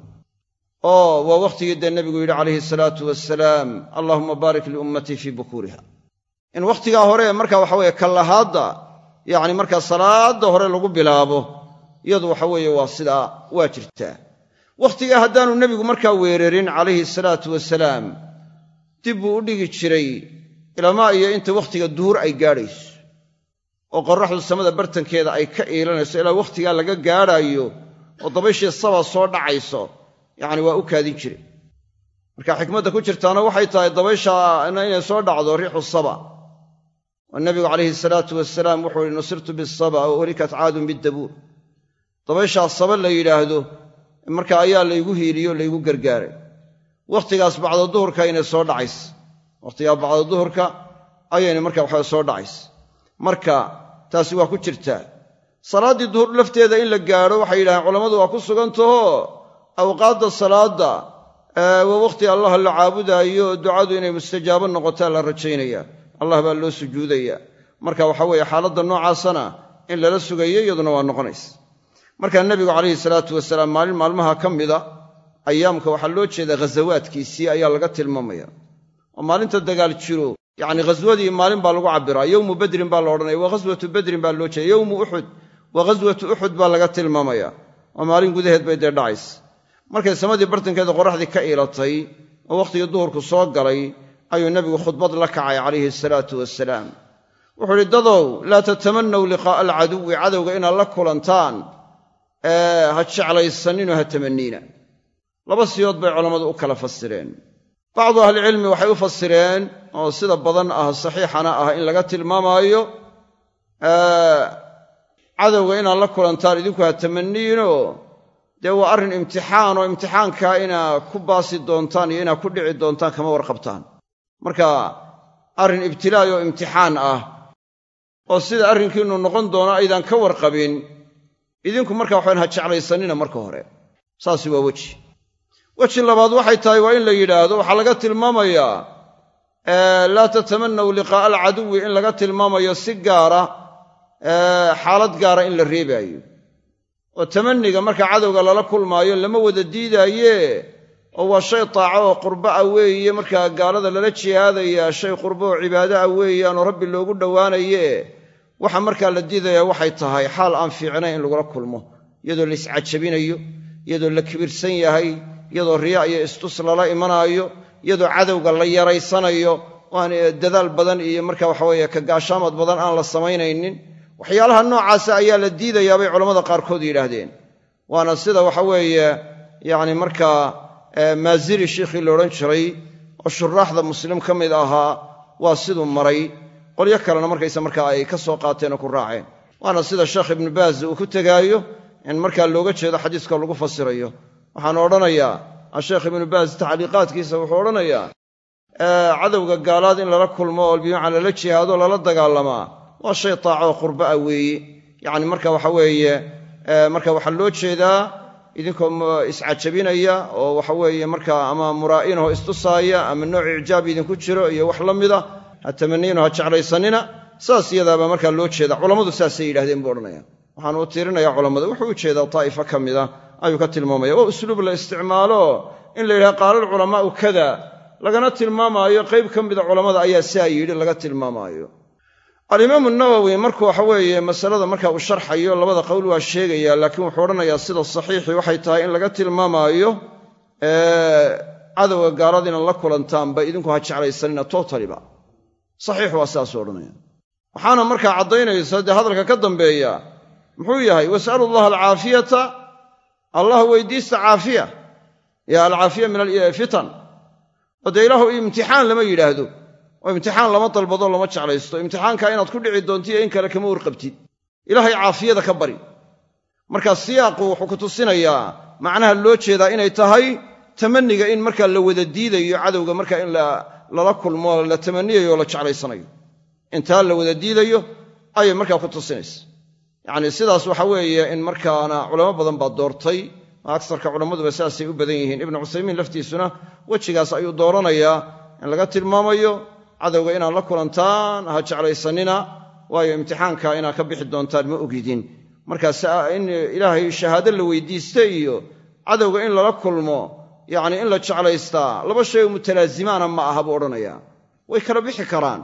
oo waa wakhtigii dee nebigu yidhi calayhi salaatu wasalaam allahuma baarik liummatii fii bukuuriha. In wakhtigaa hore marka waxa weeye kallahaadda yacni markaa salaadda hore lagu bilaabo iyadu waxa weeye waa sidaa waa jirtaa wakhtigaa haddaanu nebigu markaa weerarin calayhi salaatu wasalaam dib buu u dhigi jiray ilamaa iyo inta wakhtiga duhur ay gaadhayso. Oo qorraxdu samada bartankeeda ay ka iilanayso ilaa wakhtigaa laga gaadhaayo oo dabayshii saba soo dhacayso yacni waa u kaadin jiray. Marka xikmadda ku jirtaana waxay tahay dabayshaana inay soo dhacdo riixu saba. Oo nebigu calayhi salaatu wasalaam wuxuu ihi nusirtu bisaba oo welikat caadun biddabuur dabayshaa saba la yidhaahdo marka ayaa laygu hiiliyo laygu gargaaray. Wakhtigaas bacda duhurka inay soo dhacays wakhtigaa bacda duhurka ayayna marka waxaa soo dhacays marka taasi waa ku jirtaa. Salaaddii duhur lafteeda in la gaadho waxay yidhahdeen culammadu waa ku sugantaho awqaadda salaadda waa wakhti allah la caabudaayo ducadu inay mustajaabo noqotaa la rajaynaya allah baa loo sujuudaya marka waxa weeye xaaladda noocaasana in lala sugayo iyaduna waa noqonaysa markaa nebigu calayhi salaatu wasalaam maalin maalmaha ka mida ayaamka waxaa loo jeedaa ghasawaadkiisii ayaa laga tilmaamaya. Oo maalinta dagaal jiro. Yacni ghaswadii maalin baa lagu cabbiraa yowmu badrin baa la odhanaya waa ghaswatu badrin baa loo jeeda yowmu uxud waa ghaswatu uxud baa laga tilmaamaya. Oo maalin gudaheed bay dee dhacays markay samadii bartankeeda qoraxdii ka iilatay oo wakhtigii duhurku soo galay ayuu nebigu khudbad la kacay calayhi salaatu wasalaam wuxuu idhi dadow laa tatamannaw liqaa'a alcaduwi cadowga inaad la kulantaan ha jeclaysaninoo ha tamanniina laba siyood bay culammadu u kala fasireen. Bacdu ahlicilmi waxay u fasireen oo sida badan ah saxiixana ah in laga tilmaamaayo cadowga inaad la kulantaan idinku ha tamanniinoo dee waa arrin imtixaan oo imtixaankaa inaa ku baasi doontaan iyo inaa ku dhici doontaan kama warqabtaan. Marka arrin ibtilaa'i oo imtixaan ah oo sida arrinkiinnu noqon doono aydaan ka warqabin idinku marka waxayn ha jeclaysanina marka hore. Saasi waa weji. Weji labaad waxay tahay waa in la yidhaahdo waxaa laga tilmaamayaa laa tatamannaw liqaa'a alcaduwi in laga tilmaamayo si gaara xaalad gaara in la reebaayo. Oo tamanniga marka cadowga lala kulmaayo lama wada diidaaye oo waa shay taaco oo qurbo ah weeye markaa gaalada lala jihaadayaa shay qurbo oo cibaado ah weeyaanoo rabbi loogu dhowaanaye waxa markaa la diidayaa waxay tahay xaal aan fiicnayn in lagula kulmo. Iyadoo la iscajabinayo iyadoo la kibirsan yahay iyadoo riyaa iyo istus lala imanaayo iyadoo cadowga la yaraysanayo aan dadaal badan iyo marka waxaweeye ka gaashaamad badan aan la samaynaynin. Waxyaalaha noocaasa ayaa la diidayaa bay culammada qaarkood yidhaahdeen. Waana sida waxa weeye yacni markaa maaziri shiikhii la odhan jiray oo shuraaxda muslim ka mid ahaa waa siduu maray qolyo kalena markaysa markaa ay ka soo qaateen oo ku raaceen. Waana sida sheekh ibnu baaz uu ku tegaayo in markaa looga jeedo xadiiska lagu fasirayo. Waxaan odhanayaa asheekh ibnu baaz tacliiqaadkiisa wuxuu odhanayaa cadowga gaalaad in lala kulmo oo bimacnaa lala jihaado lala dagaalamaa waa shay taacoo qurbo ah weeye yacni marka waxa weeye marka waxaa loo jeedaa idinkoo iscajabinaya oo waxa weeye markaa ama muraa'inahoo istusaaya ama nooc icjaab idinku jiro iyo wax la mida ha tamaniino ha jeclaysanina saas iyadaabaa markaa loo jeeda culammadu saasay yidhahdeen buu odhanaya waxaanu u tiirinayaa culammada wuxuu u jeedaa taa'ifa ka mida ayuu ka tilmaamaya. Waa usluub la isticmaalo in la yidhaha qaala alculamaa'u kada lagana tilmaamaayo qayb ka mida culammada ayaa saa yidhi laga tilmaamaayo. Alimaamu nawowi markuu waxa weeye masalada marka uu sharxayo labada qowl waa sheegaya laakiin wuxuu odhanayaa sida saxiixii waxay tahay in laga tilmaamaayo cadowga gaalada inaad la kulantaanba idinku ha jeclaysanina totaliba saxiix waa sidaasuu odhanaya waxaana markaa caddaynaysa dee hadalka ka dambeeya muxuu yahay wasalu allaha alcaafiyata allah weydiista caafiya. Ya alcaafiya min alfitan oo dee ilaahu imtixaan lama yidhaahdo oo imtixaan lama dalbado lama jeclaysto. Imtixaanka inaad ku dhici doonto iyo in kale kama warqabtid. Ilaahay caafiyada ka bari. Markaa siyaaqu wuxuu ku tusinayaa macnaha loo jeedaa inay tahay tamaniga in markaa la wada diidayo cadowga markaa in lala kulmo la tamaniyayo oo la jeclaysanayo. Intaa la wada diidayo ayay markaa ku tusinaysa. Yacnii sidaas waxa weeye in markaana culamo badan baa doortay agsarka culammaduba sidaasay u badan yihiin. Ibnu cuthaymiin laftiisuna wejigaas ayuu dooranayaa in laga tilmaamayo cadowga inaad la kulantaan ha jeclaysanina waayo imtixaanka inaad ka bixi doontaan ma ogidin markaas in ilaahay shahaado la weydiista iyo cadowga in lala kulmo yacni in la jeclaystaa laba shay oo mutalaazimaana ma aha buu odhanayaa. Way kala bixi karaan.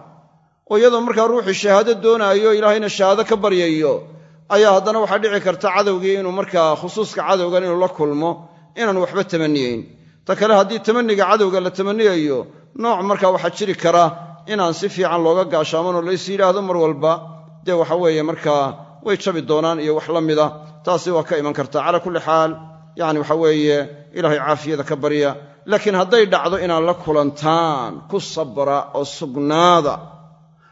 Oo iyadoo markaa ruuxii shahaado doonaayo ilaahayna shahaado ka baryayo ayaa haddana waxaa dhici karta cadowgii inuu markaa khusuuska cadowgan inuu la kulmo inaan waxba tamaniyeyn ta kale haddii tamaniga cadowga la tamaniyayo nooc markaa waxaa jiri kara inaan si fiican looga gaashaamanoo lays yidhaahdo mar walba. Dee waxa weeye markaa way jabi doonaan iyo wax la mida. Taasi waa ka iman kartaa calaa kulli xaal yacni waxa weeye ilaahay caafiyada ka barya laakiin hadday dhacdo inaad la kulantaan ku sabra oo sugnaada.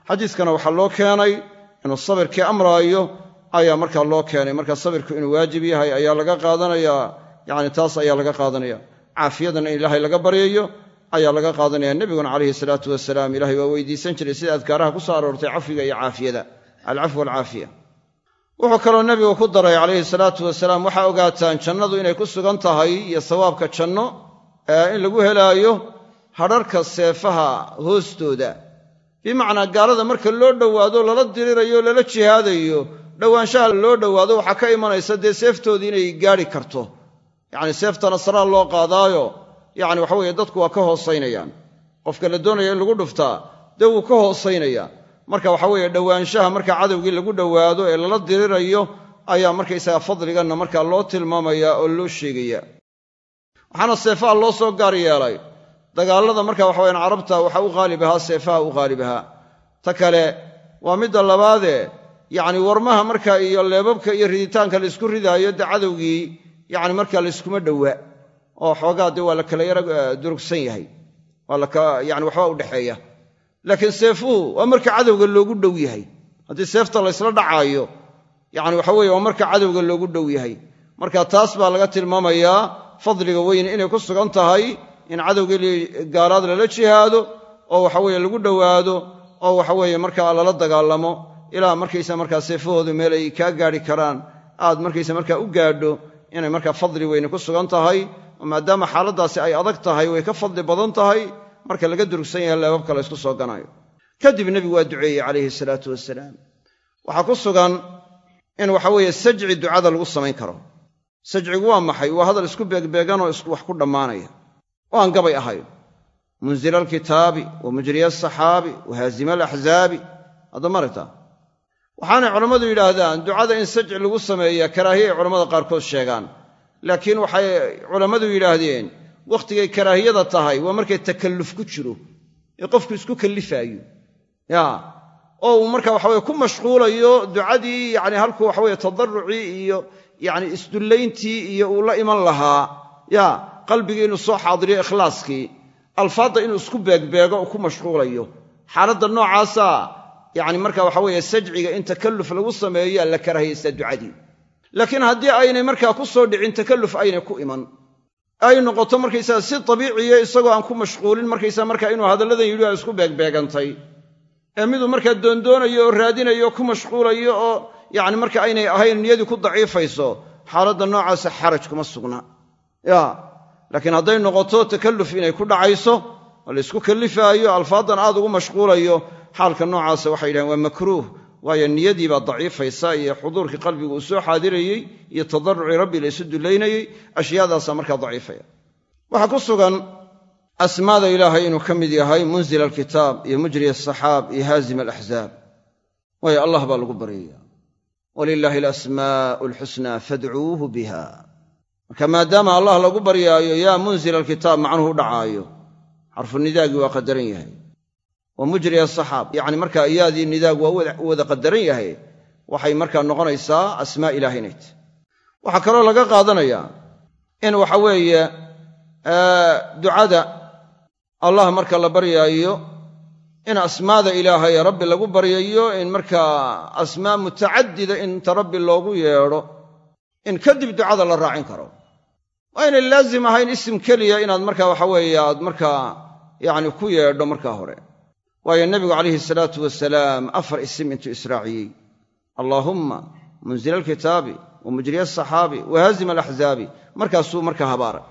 Xadiiskana waxaa loo keenay inuu sabirkii amraayo ayaa markaa loo keenay. Marka sabirku inuu waajib yahay ayaa laga qaadanayaa yacni taas ayaa laga qaadanaya. Caafiyadana in ilaahay laga baryayo ayaa laga qaadanaya. Nebiguna calayhi salaatu wasalaam ilahay waa weydiisan jiray sida adkaaraha ku soo aroortay cafiga iyo caafiyada. Alcafw alcaafiya wuxuu kaloo nebigu ku daray calayhi salaatu wasalaam waxaa ogaataan jannadu inay ku sugan tahay iyo sawaabka janno in lagu helaayo hadharka seefaha hoostooda. Bimacnaa gaalada marka loo dhowaado lala dirirayo lala jihaadayo dhowaanshaha loo dhowaado waxaa ka imanaysa dee seeftoodii inay gaadhi karto. Yacni seeftana saraa loo qaadaayo yacni waxa weeye dadku waa ka hoosaynayaan. Qofka la doonaya in lagu dhuftaa dee wuu ka hoosaynayaa marka waxa weeye dhowaanshaha marka cadowgii lagu dhowaado ee lala dirirayo ayaa markaysaga fadliganna markaa loo tilmaamayaa oo loo sheegaya. Waxaana seefaha loo soo gaar yeelay. Dagaallada marka waxa wayaan carabta waxa u qaalib ahaa seefaha u qaalib ahaa. Ta kale waa midda labaadee yacni warmaha marka iyo leebabka iyo riditaanka laysku ridaayo dee cadowgii yacni markaa layskuma dhowa oo xoogaa dee waa la kala yara durugsan yahay. Waa laka yani waxbaa u dhexeeya laakiin seefuhu waa marka cadowga loogu dhow yahay. Haddii seefta laysla dhacaayo yacni waxa weeye waa marka cadowga loogu dhow yahay. Marka taas baa laga tilmaamayaa fadliga weyn inay ku sugan tahay in cadowgii gaalaad lala jihaado oo waxaweeye lagu dhowaado oo waxaweeye markaa lala dagaalamo. Ilaa markaysa markaa seefahoodu meel ay kaa gaadhi karaan aad markaysa markaa u gaadho inay markaa fadli weyne ku sugan tahay. Oo maadaama xaaladdaasi ay adag tahay way ka fadli badan tahay marka laga durugsan yahay leebabka la ysku soo ganayo kadib nebigu waa duceeyey calayhi salaatu wasalaam waxaa ku sugan in waxaweeye sajci ducada lagu samayn karo. Sajcigu waa maxay? Waa hadal isku beegbeeganoo wax ku dhammaanaya. Oo aan gabay ahayn munzila alkitaabi wa mujriya asaxaabi wa haazima alaxzaabi haddama aragtaa waxaanay culammadu yidhaahdaan ducada in sajci lagu sameeya karaahiye ay culammada qaarkood sheegaan. Laakiin waxay culammadu yidhaahdeen wakhtigay karaahiyada tahay waa markay takalluf ku jiro ee qofku isku kallifaayo. Ya oo uu marka waxaweye ku mashquulayo ducadii yani halkuu waxaweye tadarrucii iyo yani isdullayntii iyo uu la iman lahaa. Ya qalbigii inuu soo xaadiriyo ikhlaaskii alfaadda inuu isku beegbeego uu ku mashquulayo. Xaaladda noocaasa yani marka waxa weeye sajciga in takalluf lagu sameeyaa la karaahiyaysta ducadii. Laakiin haddii aynay markaa ku soo dhicin takalluf aynay ku iman ay noqoto markaysaga si dabiiciya isagoo aan ku mashquulin markaysaa markaa inuu hadalladan yidhi a isku beegbeegantay. Ee miduu markaa doondoonayo oo raadinayo ku mashquulayo oo yacni marka aynay ahayn niyadii ku daciifayso xaaladda noocaasa xaraj kuma sugna. Ya laakiin hadday noqoto takalluf inay ku dhacayso oo la ysku kallifaayo alfaaddan aad ugu mashquulayo xaalka noocaasa waxay yidhahen waa makruuh waayo niyadii baa daciifaysa iyo xuduurkii qalbigu uu soo xaadirayey iyo tadarrucii rabbi la ysu dullaynayey ashyaadaasaa markaa daciifaya. Waxaa ku sugan asmaada ilaahay inuu ka mid yahay munzila alkitaab iyo mujri asaxaab iyo haazima alaxzaab. Waayo allah baa lagu baryaya walilaahi alasmaa'u alxusnaa fadcuuhu biha. Marka maadaama allah lagu baryaayo yaa munzila alkitaab macnuhu u dhacaayo. Xarfu nidaagii waa qadaran yahay wa mujri asaxaab yacni markaa iyaadii nidaag waa u wada qadaran yahay waxay markaa noqonaysaa asmaa ilaah inay tahy waxaa kaloo laga qaadanayaa in waxa weeye ducada allah marka la baryaayo in asmaada ilaahay rabbi lagu baryayo in markaa asmaa mutacadida inta rabbi loogu yeedho in kadib ducada la raacin karo. Waa inay laazim ahayn isim keliya inaad markaa waxa weeye aad markaa yacni ku yeedho markaa hore waayo nebigu calayhi salaatu wasalaam afar isim intuu israaciyey. Allaahumma munzila alkitaabi wa mujriya asaxaabi wa haazima alaxzaabi. Markaasuu markaa habaaray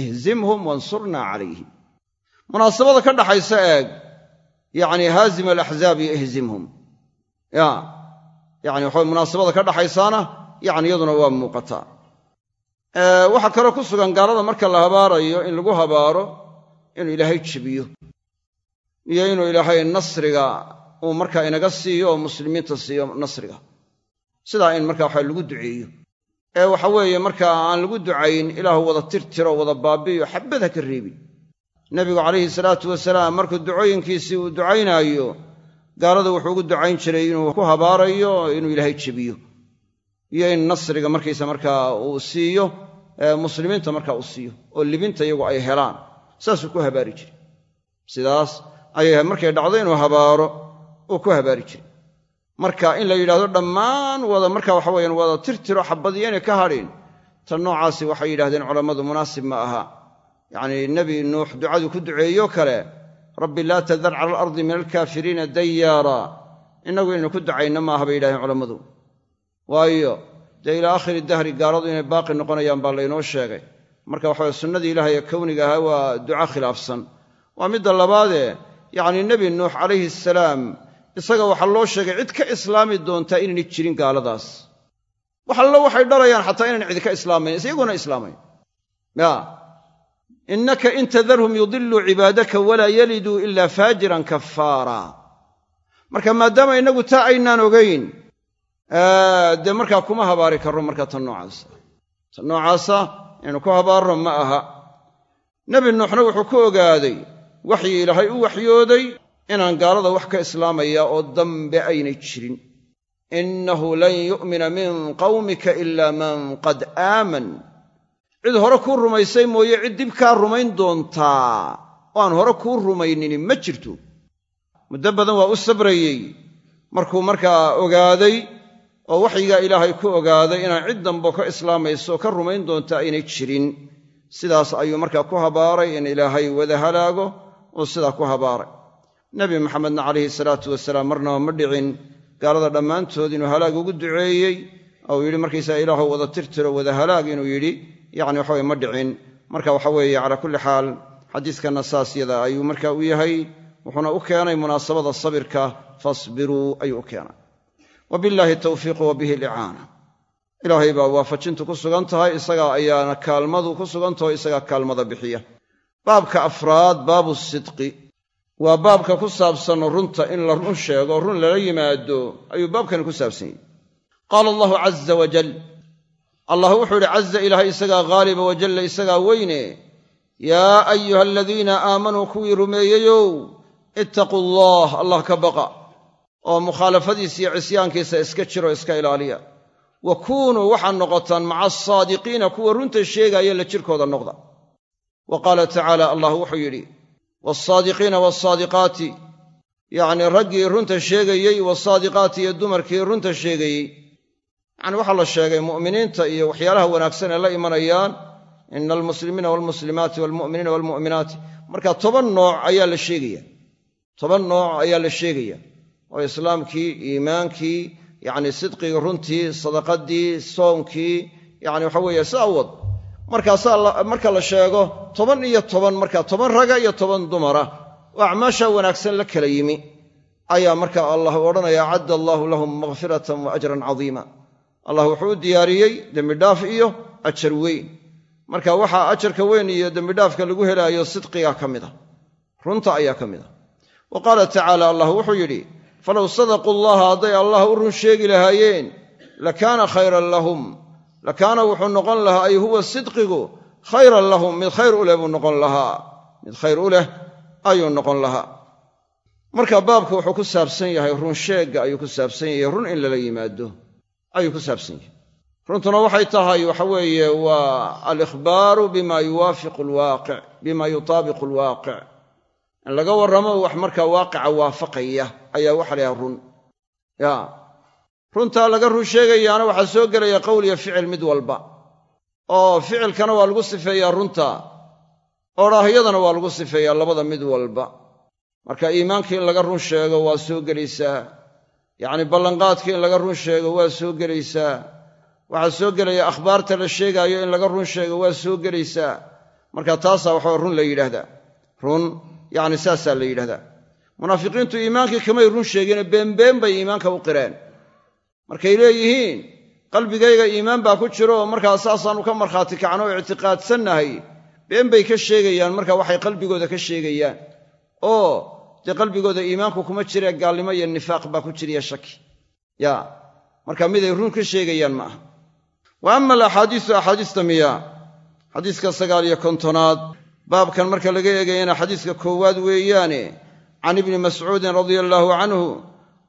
ihzimhum wansurnaa calayhim. Munaasabada ka dhaxaysa eeg yacni haazima alaxzaab iyo ihzimhum. Ya yani waxa munaasabada ka dhaxaysaana yani iyaduna waa muuqataa waxaa kaloo ku sugan gaalada marka la habaarayo in lagu habaaro inuu ilaahay jebiyo iyo inuu ilaahay nasriga uu markaa inaga siiyo oo muslimiinta siiyo nasriga. Sidaa in markaa waxa lagu duceeyo. Ee waxa weeye markaa aan lagu ducayn ilaahu wada tirtiro wada baabi'iyo xabad ha ka reebin. Nebigu calayhi salaatu wasalaam markuu ducooyinkiisii uu ducaynaayo gaalada wuxuu ugu ducayn jiray inuu ku habaarayo inuu ilaahay jebiyo. Iyo in nasriga markaysa markaa uu siiyo muslimiinta markaa uu siiyo oo libinta iyagu ay helaan. Saasuu ku habaari jiray. Sidaas ayay markay dhacdo inuu habaaro uu ku habaari jiray. Marka in la yidhahdo dhammaan wada marka waxa weyaan wada tirtiro xabadiyo inay ka hadhin tan noocaasi waxay yidhahdeen culammadu munaasib ma aha. Yacnii nebi nuux ducadu ku duceeyo kale rabbi laa tadar cala alardi min alkaafiriina dayaara. Innagu inaynu ku ducayno maaha bay yidhahdeen culammadu. Waayo dee ilaa aakhiri dahri gaaladu inay baaqi noqonayaan baa laynoo sheegay. Marka waxaway sunnadii ilahay ee kowniga ahaa waa duco khilaafsan. Waa midda labaadee yacnii nebi nuux calayhi asalaam isaga waxaa loo sheegay cid ka islaami doontaa inaynay jirin gaaladaas. Wax allo waxay dhalayaan xataa inaan cidi ka islaamayn iyaguna islaamayn. Ya innaka in tadarhum yudiluu cibaadaka walaa yaliduu ilaa faajiran kafaara. Marka maadaama innagu taa aynaan ogayn dee markaa kuma habaari karro markaa tan noocaasa. Tan noocaasa inaynu ku habaarno ma aha. Nebi nuuxna wuxuu ku ogaaday waxyi ilaahay u waxyooday inaan gaalada wax ka islaamaya oo dambe aynay jirin. Innahu lan yu'mina min qawmika ilaa man qad aaman. Cid hore kuu rumaysay mooye cid dib kaa rumayn doontaa. Oo aan hore kuu rumaynini ma jirto. Muddo badan waa u sabrayey. Markuu markaa ogaaday oo waxyigaa ilaahay ku ogaaday inaan cid dambo ka islaamayso ka rumayn doonta aynay jirin. Sidaas ayuu markaa ku habaaray in ilaahay wada halaago uu sidaa ku habaaray. Nebi maxamedna calayhi salaatu wasalaam marnaba ma dhicin gaalada dhammaantood inuu halaag ugu duceeyey oo uu yidhi markaysaa ilaahu wada tirtiro wada halaag inuu yidhi. Yacni waxaweye ma dhicin. Marka waxa weeye calaa kulli xaal xadiiskanna saas yada ayuu marka u yahay wuxuuna u keenay munaasabada sabirka fasbiruu ayuu u keenay. Wabillaahi tawfiiqu wa bihi licaana ilaahay baa waafajintu ku sugan tahay isagaa ayaana kaalmadu ku sugantaho isagaa kaalmada bixiya baabka afraad baabu sidqi. Waa baabka ku saabsan runta in la run sheego run lala yimaado ayuu baabkani ku saabsan yahy qaala allahu caza wajal allah wuxuu idhi caza ilaahay isagaa haaliba wajalla isagaa weyne. Yaa ayuha aladiina aamanuu kuwii rumeeyeyow ittaquu allah allah ka baqa. Oo mukhaalafadiisa iyo cisyaankiisa iska jiro iska ilaaliya. Wa kuunuu waxaad noqotaan maca asaadiqiina kuwa runta sheegaaya la jirkooda noqda wa qaala tacaala allah wuxuu yidhi wasaadiqiina waasaadiqaati yacnii raggii runta sheegayey wasaadiqaati iyo dumarkii runta sheegayey. Yacni waxaa la sheegay mu'miniinta iyo waxyaalaha wanaagsan ee la imanayaan ina almuslimiina waalmuslimaati waalmu'miniina waalmu'minaati marka toban nooc ayaa la sheegaya. Toban nooc ayaa la sheegaya. Oo islaamkii iimaankii yacni sidqigii runtii sadaqadii soonkii yacni waxa weeye si awad markaasaa marka la sheego toban iyo toban marka toban raga iyo toban dumara oo acmaasha wanaagsan la kala yimi. Ayaa marka allah u odhanaya acadda allaahu lahum makfiratan wa ajran cadiima. Allah wuxuu u diyaariyey dembidhaaf iyo ajar weyn. Marka waxaa ajarka weyn iyo dembidhaafka lagu helaayo sidqiga ka mid a runta ayaa ka mid a wa qaala tacaala allah wuxuu yidhi falow sadaquu allaha hadday allah u run sheegi lahaayeen lakaana khayran lahum lakaana wuxuu noqon lahaa ay huwa sidqigu khayran lahum mid khayr u leh buu noqon lahaa mid khayr u leh ayuu noqon lahaa marka baabku wuxuu ku saabsan yahay run sheegga ayuu ku saabsan yahay run in lala yimaado ayuu ku saabsan yahay runtuna waxay tahay waxa weeye waa alikhbaaru bima yuwaafiqu alwaaqic bima yutaabiqu alwaaqic in laga warramo wax markaa waaqica waafaqaya ayaa waxa la run ya runtaa laga run sheegayaana waxaa soo gelaya qowl iyo ficil mid walba. Oo ficilkana waa lagu sifeeyaa runta odhaahyadana waa lagu sifeeyaa labada mid walba. Marka iimaankii in laga run sheego waa soo gelaysaa yacni ballanqaadkii in laga run sheego waa soo gelaysaa waxaa soo gelaya akhbaarta la sheegaayo in laga run sheego waa soo gelaysaa. Marka taasaa waxaa run la yidhaahdaa. Run yacni saasaa la yidhahdaa munaafiqiintu iimaankii kamay run sheegine beenbeen bay iimaanka u qireen markay leeyihiin qalbigayga iimaan baa ku jiro markaa saasaannu ka markhaati kacno oo ictiqaadsannahay. Been bay ka sheegayaan marka waxay qalbigooda ka sheegayaan. Oo dee qalbigooda iimaanku kuma jiree gaalnimo iyo nifaaq baa ku jiriya shaki. Ya marka miday run ka sheegayaan ma aha. Wa ama alaxaadiisu axaadiista miya xadiiska sagaal iyo kontonaad baabkan marka laga eegayana xadiiska koowaad weeyaane can ibni mascuudin radia allaahu canhu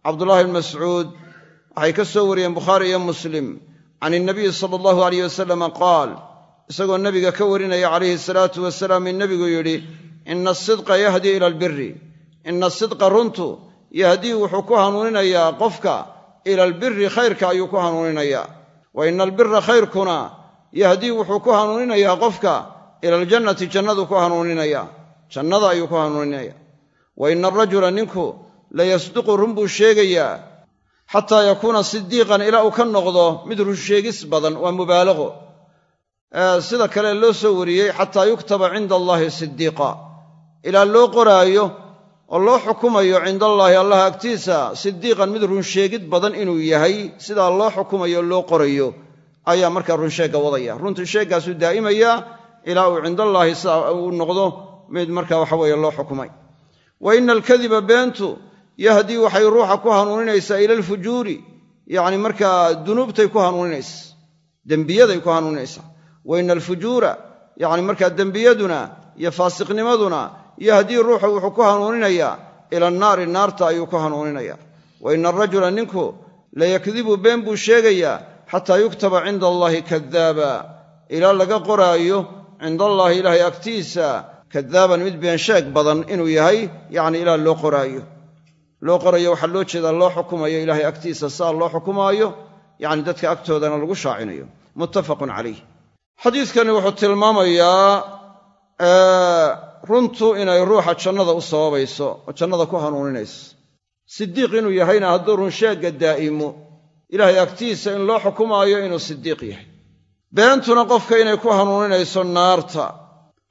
cabdullahi bni mascuud waxay ka soo wariyeen bukhaari iyo muslim. Can inabiyi sala allahu alayh wasalama qaal isagoo nebiga ka warinaya calayhi salaatu wasalaam in nebigu yidhi ina asidqa yahdii ila albiri ina asidqa runtu yahdii wuxuu ku hanuuninayaa qofka ila albiri khayrka ayuu ku hanuuninayaa. Wa ina albira khayrkuna yahdii wuxuu ku hanuuninayaa qofka ila aljannati jannadu ku hanuuninaya jannada ayuu ku hanuuninaya wa ina arajula ninku layasduqu run buu sheegayaa xataa yakuuna sidiiqan ilaa uu ka noqdo mid runsheegis badan waa mubaalaqo sida kale loo soo wariyey xataa yuktaba cinda allaahi sidiiqa ilaa loo qoraayo oo loo xukumayo cinda allaahi allah agtiisa sidiiqan mid runsheegid badan inuu yahay sidaa loo xukumayo o loo qorayo ayaa markaa runsheegga wadaya runtu sheeggaasuu daa'imayaa ilaa uu cindallaahi sidaa uu noqdo mid markaa waxaweye loo xukumay wa ina alkadiba beentu yahdii waxay ruuxa ku hanuuninaysaa ila alfujuuri yacni markaa dunuubtay ku hanuuninaysa dembiyaday ku hanuuninaysaa wa ina alfujuura yacni markaa dembiyaduna iyo faasiqnimaduna yahdii ruuxa wuxuu ku hanuuninayaa ila annaari naarta ayuu ku hanuuninaya. Wa ina arajula ninku layakdibu been buu sheegayaa xataa yuktaba cinda allaahi kadaaba ilaa laga qoraayo cinda allaahi ilaahay agtiisa kadaaban mid beensheeg badan inuu yahay yacni ilaa loo qoraayo loo qorayo waxaa loo jeedaa loo xukumayo ilaahay agtiisa saa loo xukumaayo yacni dadka agtoodana lagu shaacinayo. Muttafaqun calayh. Xadiidkani wuxuu tilmaamayaa runtu inay ruuxa jannada u sababayso oo jannada ku hanuuninayso. Sidiiq inuu yahayna hadduu runsheegga daa'imo ilaahay agtiisa in loo xukumaayo inuu sidiiq yahay. Beentuna qofka inay ku hanuuninayso naarta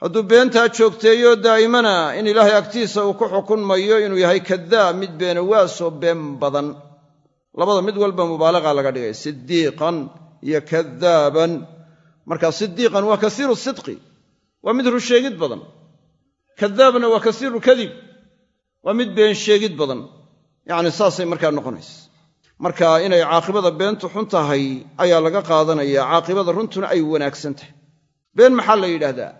hadduu beentaa joogteeyo daa'imana in ilaahay agtiisa uu ku xukunmayo inuu yahay kadaab mid beena waasoo been badan. Labada mid walba mubaalaqa laga dhigay sidiiqan iyo kadaaban marka sidiiqan waa kasiiru sidqi waa mid runsheegid badan. Kadaabna waa kasiiru kadib waa mid been sheegid badan. Yacni saasay markaa noqonaysa marka inay caaqibada beentu xun tahay ayaa laga qaadanaya caaqibada runtuna ay wanaagsan tahay. Been maxaa la yidhaahdaa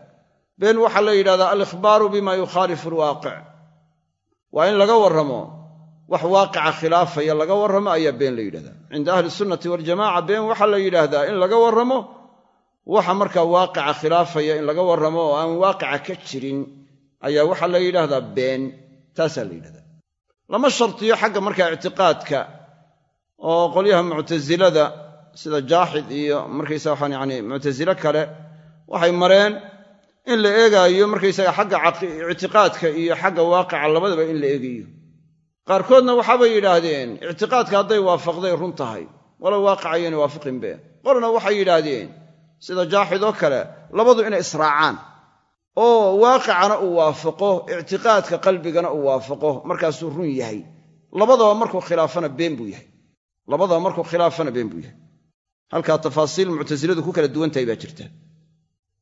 been waxaa la yidhahdaa alikhbaaru bima yukhaalifu alwaaqic. Waa in laga warramo. Wax waaqica khilaafaya laga warramo ayaa been la yidhahdaa. Cinda ahli sunnati waljamaca been waxaa la yidhaahdaa in laga warramo waxa markaa waaqica khilaafaya in laga warramo oo aan waaqica ka jirin ayaa waxaa la yidhaahdaa been taasaa la yidhahdaa. Lama shartiyo xagga markaa ictiqaadka oo qolyaha muctasilada sida jaaxid iyo markaysa waxaan yacni muctasile kale waxay mareen in la eegaayo markaysaga xagga ictiqaadka iyo xagga waaqica labadaba in la eegayo. Qaarkoodna waxaabay yidhaahdeen ictiqaadka hadday waafaqday run tahay walow waaqicayana waafiqinbe qolna waxay yidhaahdeen sida jaaxid oo kale labadu inay israacaan. Oo waaqicana uu waafaqo ictiqaadka qalbigana uu waafaqo markaasuu run yahay. Labadaba markuu khilaafana been buu yahay. Labadaba markuu khilaafana been buu yahay. Halkaa tafaasiil muctasiladu ku kala duwan tahay baa jirta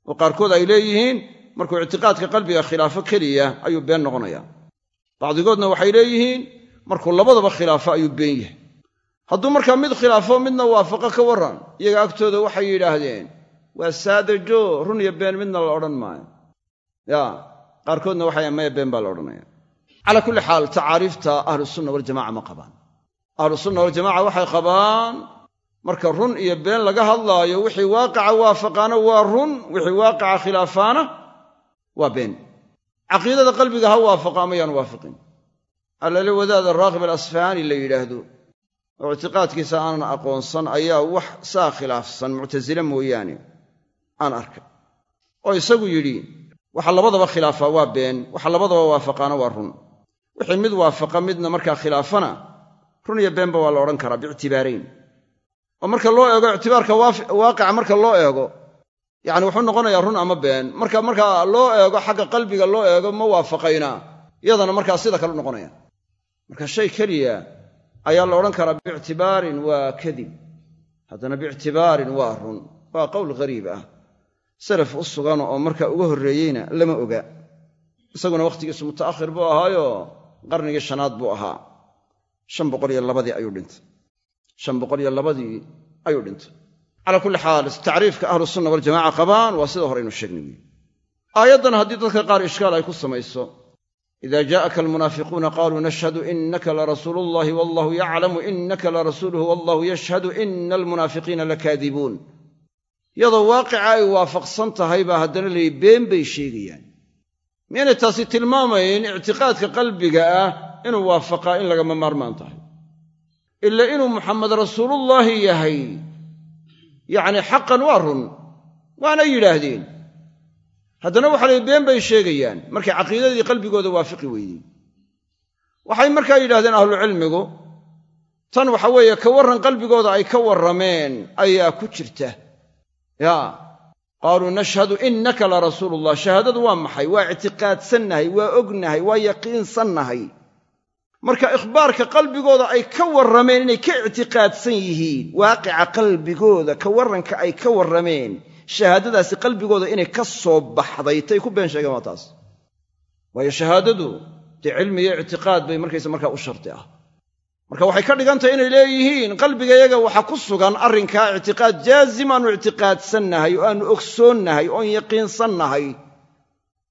oo qaarkood ay leeyihiin markuu ictiqaadka qalbiga khilaafo keliya ayuu been noqonayaa. Bacdigoodna waxay leeyihiin markuu labadaba khilaafo ayuu been yahay. Hadduu markaa mid khilaafo midna waafaqo ka warran iyaga agtooda waxay yidhaahdeen waa saadajo run iyo been midna la odhan maayo. Ya qaarkoodna waxay maya been baa la odhanaya calaa kulli xaal tacaariifta ahlusunna waljamaca ma qabaan. Ahlusunna waljamaca waxay qabaan marka run iyo been laga hadlaayo wixii waaqica waafaqaana waa run wixii waaqica khilaafaana waa been. Caqiidada qalbiga ha waafaqo ama yaan waafiqin allale wadaada raaqib alasfahaani la yidhaahdo oo ictiqaadkiisa aanan aqoonsan ayaa wax saa khilaafsan muctasile mooyaane aan arkay oo isagu yidhi waxa labadaba khilaafaa waa been waxa labadaba waafaqaana waa run. Wixii mid waafaqa midna markaa khilaafana run iyo beenba waa la odhan karaa biictibaarayn oo marka loo eego ictibaarka waaqica marka loo eego yacni wuxuu noqonayaa run ama been. Marka marka loo eego xagga qalbiga loo eego ma waafaqayna. Iyadana markaa sida kale u noqonaya. Marka shay keliya ayaa la odhan karaa biictibaarin waa kadib. Haddana biictibaarin waa run. Waa qowl ghariib ah. Salaf u sugan oo marka uga horreeyeyna lama oga. Isaguna wakhtigiisu muta'akhir buu ahaayo qarnigii shanaad buu ahaa. Shan boqol iyo labadii ayuu dhintay labadii ayuu dhintay. Calaa kulli xaal tacriifka ahlusunna waljamaca qabaan waa sida hore aynu sheegnay wy aayaddan haddii dadka qaar ishkaal ay ku samayso ida jaءaka almunaafiquuna qaluu nashhadu inaka larasuulu اllahi wallahu yaclamu inaka larasuuluhu wallahu yashhadu ina almunaafiqiina lakaadibuun. Iyadoo waaqica ay waafaqsan tahay baa haddana leeyi been bay sheegayaan. Miyaynay taasi tilmaamayn ictiqaadka qalbiga ah inuu waafaqaa in lagama maarmaan tahay ila inuu muxamed rasuulullaahi yahay. Yacni xaqan waa run waana yidhaahdeen. Haddana waxa lay been bay sheegayaan markay caqiidadii qalbigooda waafiqi weydey waxay markaa yidhahdeen ahlucilmigu tan waxa weeye ka warran qalbigooda ay ka warrameen ayaa ku jirta. Yaa qaaluu nashhadu innaka la rasuulullah shahaadadu waa maxay? Waa ictiqaadsannahay waa ognahay waa yaqiinsannahay marka ikhbaarka qalbigooda ay ka warrameen inay ka ictiqaadsan yihiin waaqica qalbigooda ka warranka ay ka warrameen shahaadadaasi qalbigooda inay ka soo baxday tay ku been sheegeen waa taas. Waayo shahaadadu dee cilmi iyo ictiqaad bay markaysa markaa u sharti ah. Marka waxay ka dhigantahay inay leeyihiin qalbigayaga waxa ku sugan arrinkaa ictiqaad jaazim aanu ictiqaadsannahay oo aanu ogsoonnahay oon yaqiinsannahay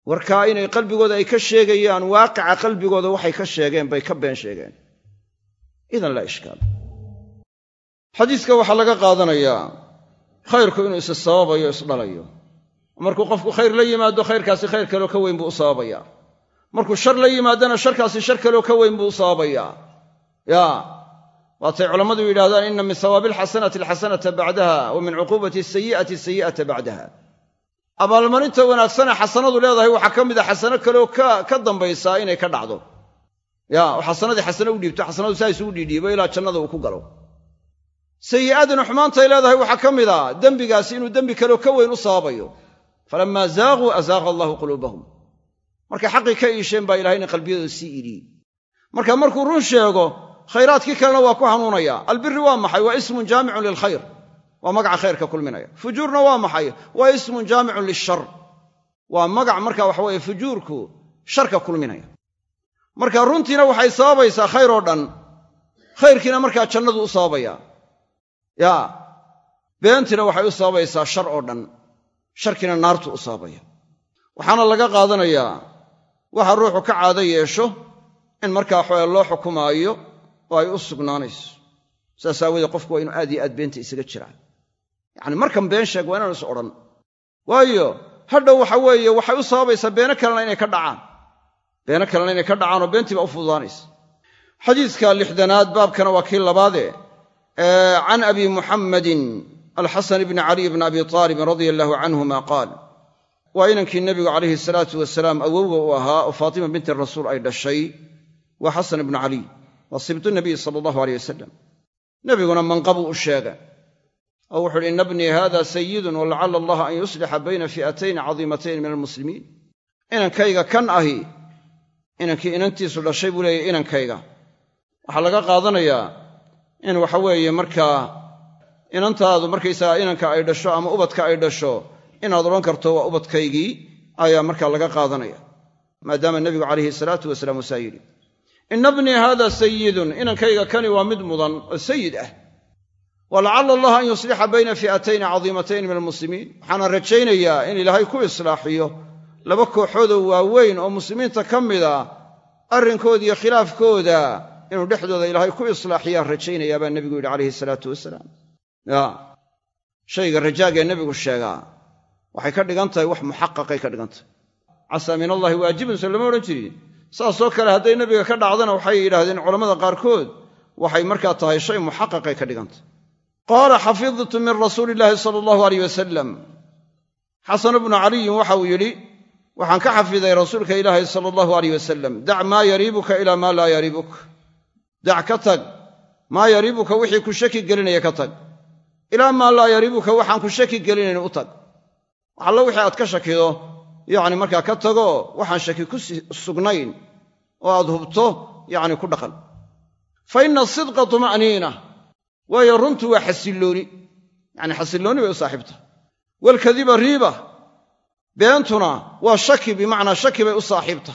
warkaa inay qalbigooda ay ka sheegayaan waaqica qalbigooda waxay ka sheegeen bay ka been sheegeen. Idan laa ishkaal xadiiska waxaa laga qaadanayaa khayrku inuu is sababayo isdhalayo markuu qofku khayr la yimaado khayrkaasi khayr kaleo ka weyn buu u sababayaa. Markuu shar la yimaadana sharkaasi shar kaleo ka weyn buu u sababayaa. Yaa waatay culammadu yidhahdaan inna min hawaabi alxasanati alxasanata bacdaha wa min cuquubati asayi'ati asayi'ata bacdaha abaalmarinta wanaagsanee xasanadu leedahay waxaa ka mid a xasano kaleoo ka dambaysaa inay ka dhacdo. Ya xasanadii xasano u dhiibto xasanadu saa isugu dhiidhiibo ilaa jannada uu ku galo. Sayi'aadina xumaantay leedahay waxaa ka mid a dembigaasi inuu dembi kaleo ka weyn u sababayo. Falammaa zaaquu azaaqa allahu quluubahum. Markay xaqii ka iisheen baa ilahayna qalbiyadooda sii idhiyey marka markuu run sheego khayraadkii kalena waa ku hanuunaya. Albiri waa maxay? Waa ismun jaamicun lilkhayr waa magaca khayrka kulminaya. Fujuurna waa maxay? Waa ismun jaamicun lishar. Waa magac marka waxa weeye fujuurku sharka kulminaya. Marka runtiina waxay sababaysaa khayr oo dhan. Khayrkiina markaa jannadu u sababaya. Ya. Beentiina waxay u sababaysaa shar oo dhan. Sharkiina naartu u sababaya waxaana laga qaadanayaa waxa ruuxu ka caado yeesho in markaa waxaweye loo xukumaayo oo ay u sugnaanayso. Saas aawoodee qofku waa inuu aad iyo aad beenta isaga jiraa yacni markan been sheeg waa inaanu is odhan. Waayo hadhow waxa weeye waxay u sababaysaa beeno kalena inay ka dhacaan. Beeno kalena inay ka dhacaan oo beentiiba u fududaanaysa. Xadiiska lixdanaad baabkana waa kii labaadee can abi muxammadin alxasan bni caliy bni abi aalibin radia allahu canhuma qaal waa inankii nebigu calayhi salaatu wasalaam awowga u ahaa oo faatima binti rasuul ay dhashay waa xasan ibnu caliy waa sibtu nabiy sala allahu aleyh wasalam nebiguna manqabuu u sheegay oo wuxu uhi ina bnii hada sayidun walacala allaha an yuslixa bayna fi'atayn cadiimatayn min almuslimiin. Inankayga kan ahi inankii inantiisu dhashay buu leeyahy inankayga. Waxaa laga qaadanayaa in waxa weeye markaa inantaadu markaysagaa inanka ay dhasho ama ubadka ay dhasho inaad odhan karto waa ubadkaygii ayaa markaa laga qaadanaya. Maadaama nebigu calayhi salaatu wasalaam uusaa yidhi ina bnii haada sayidun inankayga kani waa mid mudan oo sayid ah walacala allaha an yuslixa bayna fi'atayni cadiimatayn min almuslimiin waxaana rajaynayaa in ilaahay ku islaaxiyo laba kooxoodoo waaweyn oo muslimiinta ka mida arrinkooda iyo khilaafkooda inuu dhexdooda ilaahay ku islaaxiyaa rajaynayaa baa nebigu yidhi calayhi salaatu wasalaam. Ya shayga rajaagee nebigu sheegaa waxay ka dhigan tahay wax muxaqaqay ka dhigan tahay. Casaa min allaahi waajibun so lama odhan jirin. Saasoo kale hadday nebiga ka dhacdana waxay yidhaahdeen culammada qaarkood waxay markaa tahay shay muxaqaqay ka dhigan qaala xafidtu min rasuuli illaahi sala allahu aleyh wasalam xasanu bnu caliyin waxauu yidhi waxaan ka xafiday rasuulka ilaahi sala allahu aleyh wasalam dac maa yariibuka ilaa maa laa yariibuk dac ka tag. maa yariibuka wixii ku shaki gelinaya ka tag. ilaa maa laa yariibuka waxaan ku shaki gelinayn u tag. Waxallo wixii aad ka shakido yacni markaa ka tago waxaan shaki ku sugnayn. Oo aad hubto yacni waayo runtu waa xasillooni yacni xasillooni bay u saaxiibta. Waalkadiba riiba beentuna waa shaki bimacnaa shaki bay u saaxiibta.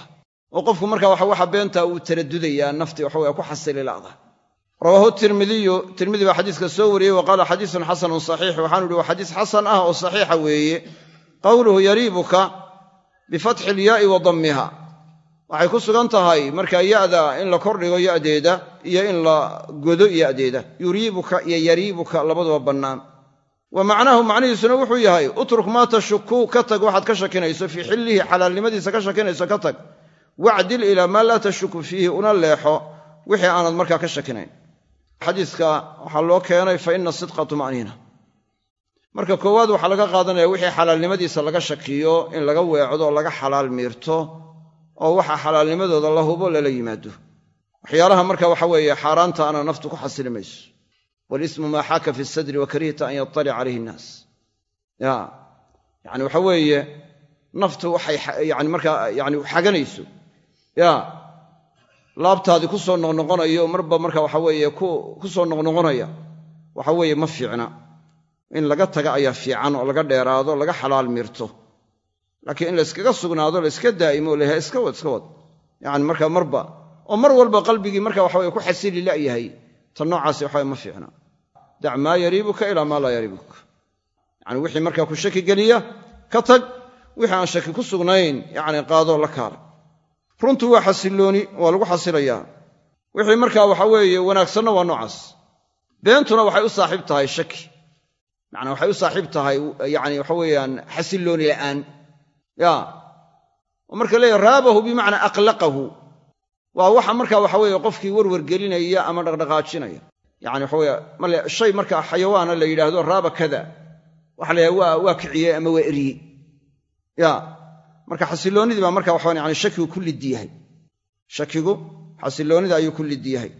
Oo qofku markaa waxa waxa beentaa uu taradudayaa nafti waxa weye ku xasili la'da rawaahu tirmidiyu tirmidi baa xadiiska soo wariyey wa qaala xadiisun xasanun saxiix waxaanu ihi waa xadiis xasan ah oo saxiixa weeye. Qowluhu yariibuka bifatxi ilyaa'i wa dammiha waxay ku sugan tahay markaa ya'da in la kordhigo ya'deeda iyo in la godo ya'deeda. Yuriibuka iyo yariibuka labaduba bannaan. Wa macnaahu macnihiisuna wuxuu yahay utruk maa tashuku ka tag waxaad ka shakinayso fii xillihi xalaalnimadiisa ka shakinayso ka tag. Wacdil ilaa maa laa tashuku fiihi una leexo wixii aanad markaa ka shakinayn. Xadiiska waxaa loo keenay fa ina sidqa tuma'niina. Marka koowaad waxaa laga qaadanaya wixii xalaalnimadiisa laga shakiyo in laga weecdo oo laga xalaal miirto oo waxa xalaalnimadooda la hubo lala yimaado. Waxyaalaha marka waxa weeye xaaraanta ana naftu ku xasili mayso. Walismu maa xaaka fi sadri wa karihta an yattalic calayhi innaas ya yani waxa weeye naftu waxay yani markaa yani xaganayso. Ya laabtaadii ku soo noqnoqonayo marba marka waxa weeye ku soo noqnoqonaya waxa weeye ma fiicna. In laga taga ayaa fiican oo laga dheeraado laga xalaal miirto laakiin in layskaga sugnaado layska daa'imo laha iska wad iska wad. Yani marka marba oo mar walba qalbigii marka waxa weye ku xasili la'yahay ta noocaasi waxawe ma fiicna. Dac maa yariibuka ilaa maa laa yariibuka. Yani wixii markaa ku shaki geliya ka tag wixii aan shaki ku sugnayn yacni qaadoo la kaala. Runtu waa xasillooni waa lagu xasilayaa wixii markaa waxa weeye wanaagsanna waa noocaas. Beentuna waxay u saaxiib tahay shaki. Macnaa waxay u saaxiib tahay yacni waxa weeyaan xasillooni la'aan ya. Oo marka leeyahy raabahu bimacnaa aqlaqahu waa waxa marka waxa weeye qofkii werwargelinaya ama dhaqdhaqaajinaya. Yacni waxa weye male shay marka xayawaana la yidhaahdo raaba kada. Waxa la yidhahda waa kiciyey ama waa eriyey ya. Marka xasilloonnidii baa marka waxaan yani shakigu ku liddi yahay. Shakigu xasilloonnida ayuu ku liddi yahay.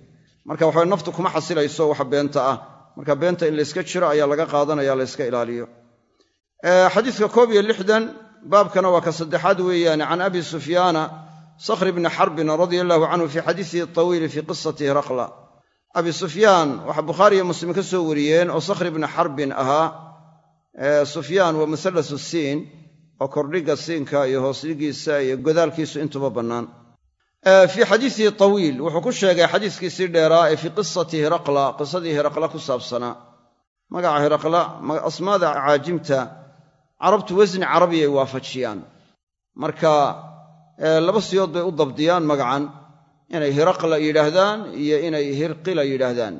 Marka waxa naftu kuma xasilayso waxa beenta ah. Marka beenta in layska jiro ayaa laga qaadanaya layska ilaaliyo. Xadiidka koob iyo lixdan baabkana waa ka saddexaad weeyaane can abi sufyaana sakhr bni xarbin radia allahu canhu fii xadiisihi tawiili fii qisati hiraqla abi sufyaan waxaa bukhaari iyo muslim ka soo wariyeen oo sakhr ibni xarbin ahaa sufyaan waa musallasu siin oo kordhigga siinka iyo hoosdhigiisa iyo godaalkiisu intuba bannaan. Fii xadiisihi tawiil wuxuu ku sheegay xadiiskiisii dheeraa ee fii qisati hiraqla qisadii hiraqla ku saabsanaa. Magaca hiraqla asmaada caajimta carabtu wasni carabiyay waafajiyaan. Marka laba siyood bay u dabdiyaan magacan inay hiraqla yidhaahdaan iyo inay hirqila yidhaahdaan.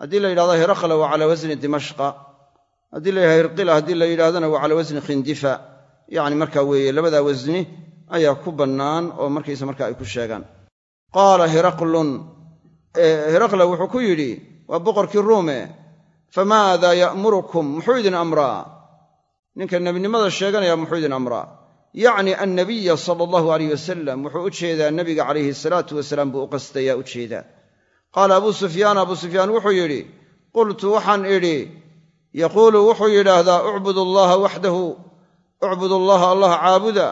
Haddii la yidhahdo hiraqla waa calaa wasni dimashqa. Haddii la yidhahdo hirqila haddii la yidhahdana waa calaa wasni khindifa. Yacni marka weeye labadaa wasni ayaa ku bannaan oo markaysa marka ay ku sheegaan. Qaala hiraqlun hiraqla wuxuu ku yidhi waa boqorkii ruume famaada ya'murukum? Muxuu idin amraa ninka nebinimada sheeganaya muxuu idin amraa yacni annabiya sala allahu alayh wasalam wuxuu u jeedaa nebiga calayhi salaatu wasalaam buu u qastayaa u jeedaa. Qaala abuu sufyaan abuu sufyaan wuxuu yidhi qultu waxaan idhi yaquulu wuxuu yidhaahdaa ucbud allaha waxdahu ucbud allaha allah caabuda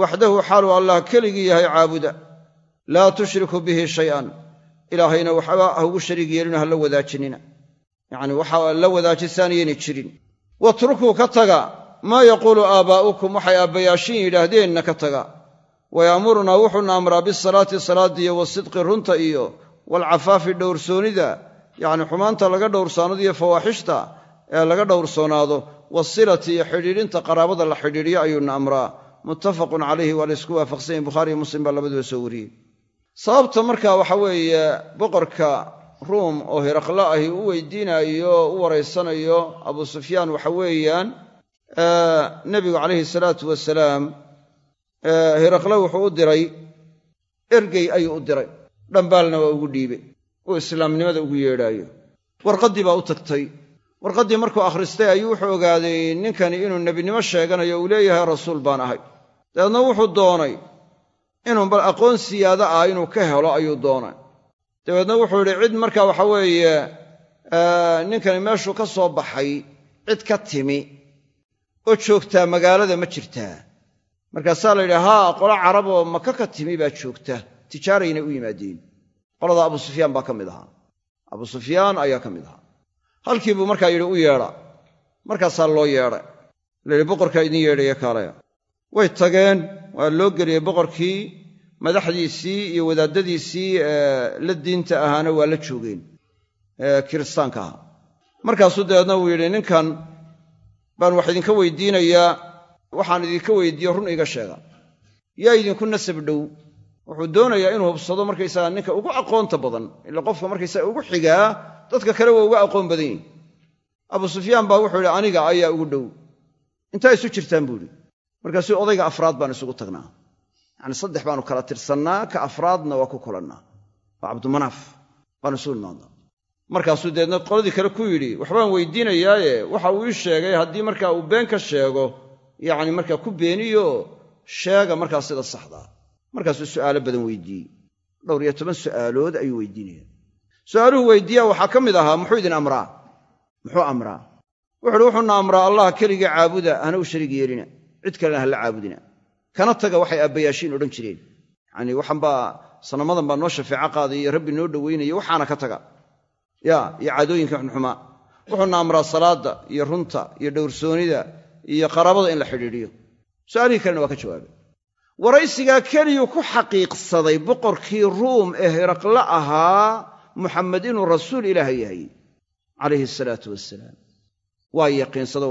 waxdahu xaaluu allah keligii yahay caabuda. Laa tushriku bihi shay'an ilaahayna waxba ha ugu shariig ha la wadaajinina. Yacnii waxa la wadaajisaan jirin. Watrukuu ka taga maa yaquulu aabaa'ukum waxay aabbayaashin yidhaahdeenna ka taga. Wayaamurunaa wuxuuna amraa bisalaati salaaddiiyo wasidqi runta iyo waalcafaafi dhowrsoonida yacni xumaanta laga dhowrsaanado iyo fawaaxishta ee laga dhowrsoonaado wasilati iyo xidhiidhinta qaraabada la xidhiidhiyo ayuuna amraa. Muttafaqun calayhi waa laysku waafaqsanyahin bukhaariiyo muslim baa labaduba soo wariyey. Sababta marka waxa weeye boqorka ruum oo hiraqla ahi u weydiinayo u waraysanayo abuu sufyaan waxa weeyaan nebigu calayhi salaatu wasalaam hiraqle wuxuu u diray ergey ayuu u diray. Dhambaalna waa ugu dhiibey uu islaamnimada ugu yeedhaayo. Warqaddii baa u tagtay. Warqaddii markuu akhristay ayuu wuxuu ogaaday ninkani inuu nebinimo sheeganayo uu leeyahay rasuul baan ahay. Dabeedna wuxuu doonay inuu bal aqoon siyaado ah inuu ka helo ayuu doonay. Dabeedna wuxuu yidhi cid marka waxa weeye ninkani meeshuu ka soo baxay cid ka timi oo joogtaa magaalada ma jirtaa. Markaasaa la yidhi haa qolo carab oo maka ka timi baa joogta. Tijaarayna u yimaadeen. Qolada abu sufyaan baa ka mid ahaa. Abu sufyaan ayaa ka mid ahaa. Halkii buu markaa yidhi u yeedha. Markaasaa loo yeedhay la yidhi boqorkaa idin yeedhaya kaalaya. Way tageen waa loo geliyey boqorkii madaxdiisii iyo wadaaddadiisii la diinta ahaana waa la joogeen kiristaanka ahaa. Markaasuu dabeedna uu yidhi ninkan baan wax idinka weydiinayaa waxaan idinka weydiiyo run iga sheega. Yaa idinku nasab dhow. Wuxuu doonayaa inuu hubsado markaysaga ninka ugu aqoonta badan ila qofka markaysaga ugu xigaa dadka kale waa uga aqoon badan yihiin abu sufyaan baa wuxuu yidhi aniga ayaa ugu dhow. Intaa isu jirtaan buu idhi markaasuu odayga afraad baan isugu tagnaa. Yacni saddex baanu kala tirsannaa ka afraadna waa ku kulannaa waa cabdumanaaf baanu isugu imaadnaa markaasuu deedna qoladii kale ku yidhi waxbaan weydiinayaaye. Waxa uu ii sheegay haddii markaa uu been ka sheego yacni markaa ku beeniyo sheega markaa sida saxdaa markaasuu su'aalo badan weydiiyey. Dhowr iyo toban su'aalood ayuu weydiinaya su'aaluhu weydiiyaa waxaa ka mid ahaa muxuu idin amraa? Muxuu amraa. Wuxuuhi wuxuuna amraa allah keligii caabuda hana u shariig yeelina cid kalena hala caabudina. Kana taga waxay aabbayaashiin odhan jireen. Yacanii waxanbaa sanamadan baa noo shafeeco qaaday iyo rabbi noo dhowaynaya waxaana ka taga ya iyo caadooyinka xunxumaa wuxuuna amraa salaadda iyo runta iyo dhowrsoonida iyo qaraabada in la xidhiidhiyo. Su'aalihii kalena waa ka jawaabay. Waraysigaa keliyuu ku xaqiiqsaday boqorkii ruum ee hiraqle ahaa muxamed inuu rasuul ilaaha yahay calayhi salaatu wasalaam waa yaqiinsado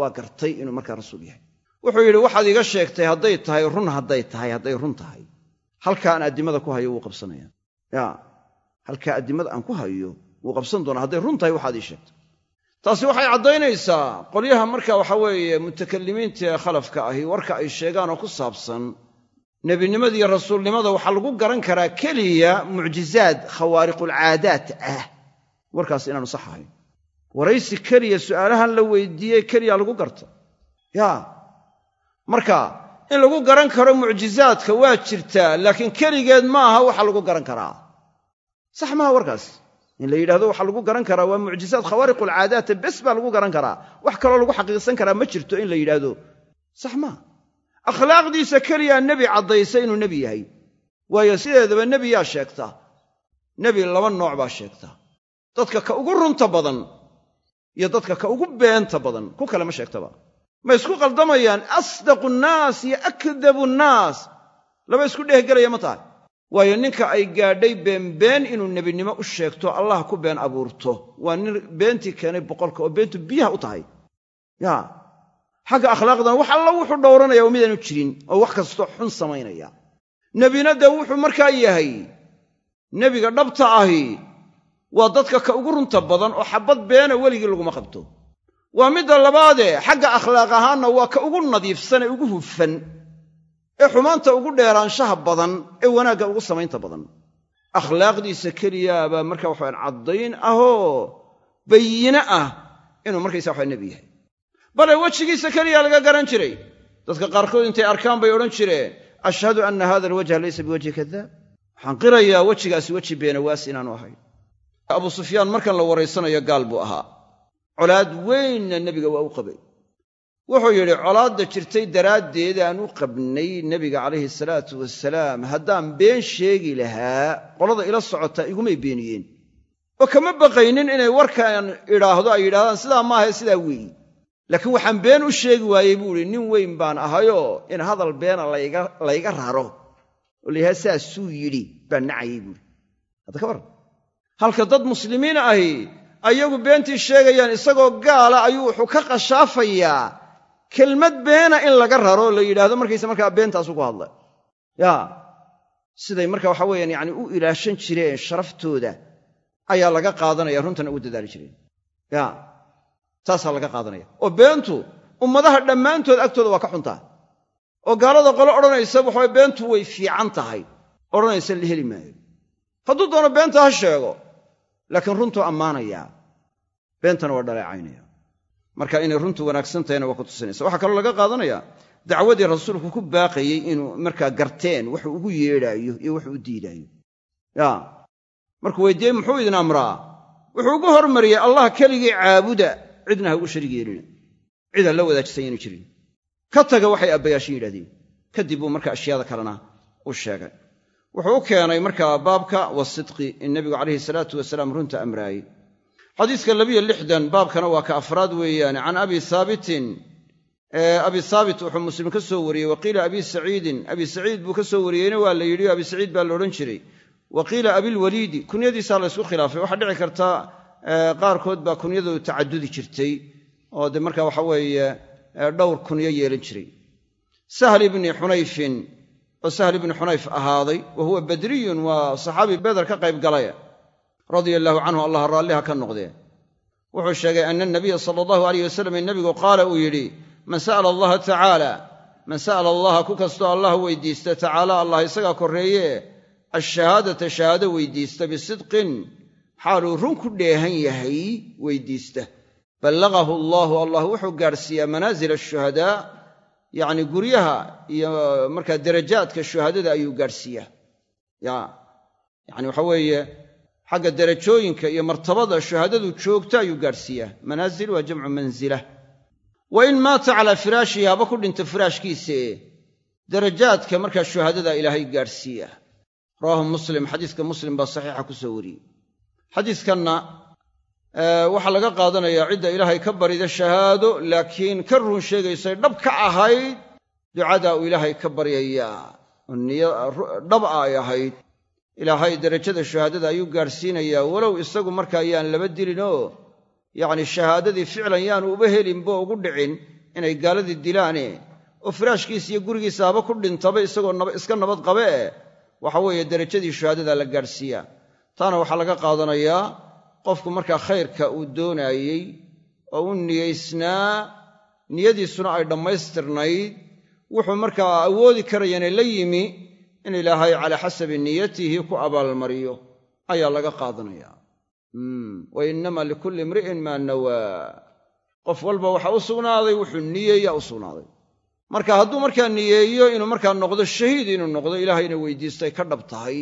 waa gartay inuu markaa rasuul yahay. Wuxuu yidhi waxaad iga sheegtay hadday tahay run hadday tahay hadday run tahay. Halkaa aan addimada ku hayo wuu qabsanaya ya halkaa addimada aan ku hayo wuu qabsan doonaa. Hadday run tahay waxaad ii sheegtay taasi waxay caddaynaysaa. Qolyaha marka waxa weeye mutakalimiinta ee khalafka ahi warka ay sheegaan oo ku saabsan nebinimada iyo rasuulnimada waxaa lagu garan karaa keliya mucjizaad khawaariqulcaadaat ah. Warkaas inaanu sax ahayn. Waraysi keliya su'aalahan la weydiiyey keliya lagu garta ya marka in lagu garan karo mucjizaadka waa jirtaa laakiin keligeed ma aha waxa lagu garan karaa. Sax maaha warkaas in la yidhahdo waxaa lagu garan karaa waa mucjizaad khawaariqulcaadaata bes baa lagu garan karaa. Wax kaloo lagu xaqiiqsan karaa ma jirto in la yidhaahdo sax maaha akhlaaqdiisa keliyaa nebi caddaysa inuu nebi yahay. Waayo sideedaba nebi yaa sheegta. Nebi laba nooc baa sheegta. Dadka ka ugu runta badan iyo dadka ka ugu beenta badan ku kale ma sheegtaba. Ma isku qaldamayaan asdaqu nnaas iyo akdabu nnaas. Laba isku dhehgelaya ma tahay waayo ninka ay gaadhay beenbeen inuu nebinimo u sheegto allah ku been abuurto. Waa nin beentii keenay boqolka oo beentu biyaha u tahay. Ya. Xagga akhlaaqdan wax alla wuxuu dhowranaya waa midaanu jirin oo wax kastoo xun samaynaya. Nebina wuxuu markaa yahay nebiga dhabta ahi waa dadka ka ugu runta badan oo xabbad beena weligii laguma qabto. Waa midda labaadee xagga akhlaaq ahaanna waa ka ugu nadiifsan ee ugu hufan ee xumaanta ugu dheeraanshaha badan ee wanaagga ugu samaynta badan. Akhlaaqdiisa keliyaabaa marka waxaaan caddayn ahoo bayine ah inuu markaysa waxa nebi yahay. Bale wejigiisa keliyaa laga garan jiray. Dadka qaarkood intay arkaan bay odhan jireen ashhadu anna hada alwajha laysa biwajhi kadaab waxaan qirayaa wejigaasi weji beenawaas inaanu ahayn abuu sufyaan markan la waraysanayo gaal buu ahaa. Colaad weynna nebiga waa u qabay wuxuu yidhi colaadda jirtay daraaddeed aan u qabnay nebiga calayhi salaatu wasalaam haddaan been sheegi lahaa qolada ila socotaa igumay beeniyeen. Oo kama baqaynin inay warkaan idhaahdo ay yidhahdaan sidaa maahae sidaa weeyi. Laakiin waxaan been u sheegi waayey buu idhi nin weyn baan ahayoo in hadal beena layga raro oo layahaa saasuu yidhi baan nacayey buuhi hadda ka warran. Halka dad muslimiin ahi ayagu beentii sheegayaan isagoo gaala ayuu wuxuu ka qashaafayaa kelmad beena in laga raro la yidhaahdo markaysa markaa beentaasu ku hadla ya siday marka waxa weeyaan yacni u ilaashan jireen sharaftooda ayaa laga qaadanaya runtana ugu dadaali jireen. Ya taasaa laga qaadanaya. Oo beentu ummadaha dhammaantood agtooda waa ka xuntaa. Oo gaalada qole odhanaysa waxaway beentu way fiican tahay. Odhanaysa la heli maayo. Hadduu doono beenta ha sheego laakiin runtuu ammaanayaa. Beentana waa dhaleecaynaya marka inay runtu wanaagsan tahayna waa ku tusinaysa. Waxaa kaloo laga qaadanayaa dacwadii rasuulku ku baaqayey inuu markaa garteen wuxuu ugu yeedhaayo iyo wuxuu u diidaayo. Ya markuu weydiiyey muxuu idin amraa? Wuxuu ugu hormariyey allah keligii caabuda cidna ha ugu sharig yeelina cid aan la wadaajisay inay jirin. Ka taga waxay abbayaashin yidhahdeen. Kadib buu marka ashyaada kalena u sheegay. Wuxuu u keenay markaa baabka wasidqi in nebigu calayhi salaatu wasalaam runta amraayey xadiiska labiyo lixdan baabkana waa ka afraad weeyaane can abi haabitin abi haabit wuxuu muslim ka soo wariyey wa qiila abi saciidin abi saciid buu ka soo wariyeyna waa la yidhi abi saciid baa la odhan jiray. Wa qiila abilwaliidi kunyadiisaa la ysku khilaafay. Waxaa dhici karta qaarkood baa kunyadoodu tacadudi jirtay oo de marka waxa weeye dhowr kunyo yeelan jiray. Sahl ibni xunayfin oo sahl ibni xunayf ahaaday wa huwa badriyun waa saxaabi beder ka qayb galay radia allaahu canhu allah raalliha ka noqdee. Wuxuu sheegay ana nabiya sala allahu alayh wasalam nebigu qaala uu yidhi man sa'ala allaha tacaala man sa'ala allaha ku kastoo allah weydiista tacaala allah isagaa korreeye ashahaadata shahaado weydiista bisidqin xaaluu run ku dheehan yahay weydiista. Ballaqahu allaahu allah wuxuu gaadhsiiyaa manaasila ashuhadaa yacni guryaha iyo markaa darajaadka shuhadada ayuu gaadhsiiyaa. Ya yacni waxa weeye xagga derajooyinka iyo martabada shuhadadu joogto ayuu gaadhsiiyaa manaasil waa jamcu mansila wa in maata calaa firaashihi haba ku dhinto firaashkiise. Darajaadka markaa shuhadada ilaahay gaadhsiiya. Rawaahu muslim xadiiska muslim baa saxiixa ku soo wariyey. Xadiiskanna waxaa laga qaadanayaa cidda ilaahay ka barida shahaado laakiin ka run sheegaysay dhab ka ahayd ducadaa uu ilaahay ka baryayaa. Oo niyo dhab a ay ahayd ilaahay derajada shahaadada ayuu gaadhsiinayaa walow isagu markaa yaan laba dilinoo yacni shahaadadii ficlan yaanu uba helinbo ugu dhicin inay gaaladii dilaane oo firaashkiisa iyo gurigiisa haba ku dhintaba isagoo iska nabad qabe e waxa weeye derajadii shahaadada la gaadhsiiyaa taana waxaa laga qaadanayaa qofku markaa khayrka uu doonaayey oo u niyaysnaa niyadiisuna ay dhammaystirnayd wuxuu markaa awoodi karayana la yimi in ilaahay calaa xasabi niyatihi ku abaalmariyo ayaa laga qaadanayaa wa innama likulli imri'in maa nawaa qof walba waxaa u sugnaaday wuxuu niyeeyaa u sugnaaday. Marka hadduu markaa niyeeyo inuu markaa noqdo shahiid inuu noqdo ilaahayna weydiistay ka dhab tahay.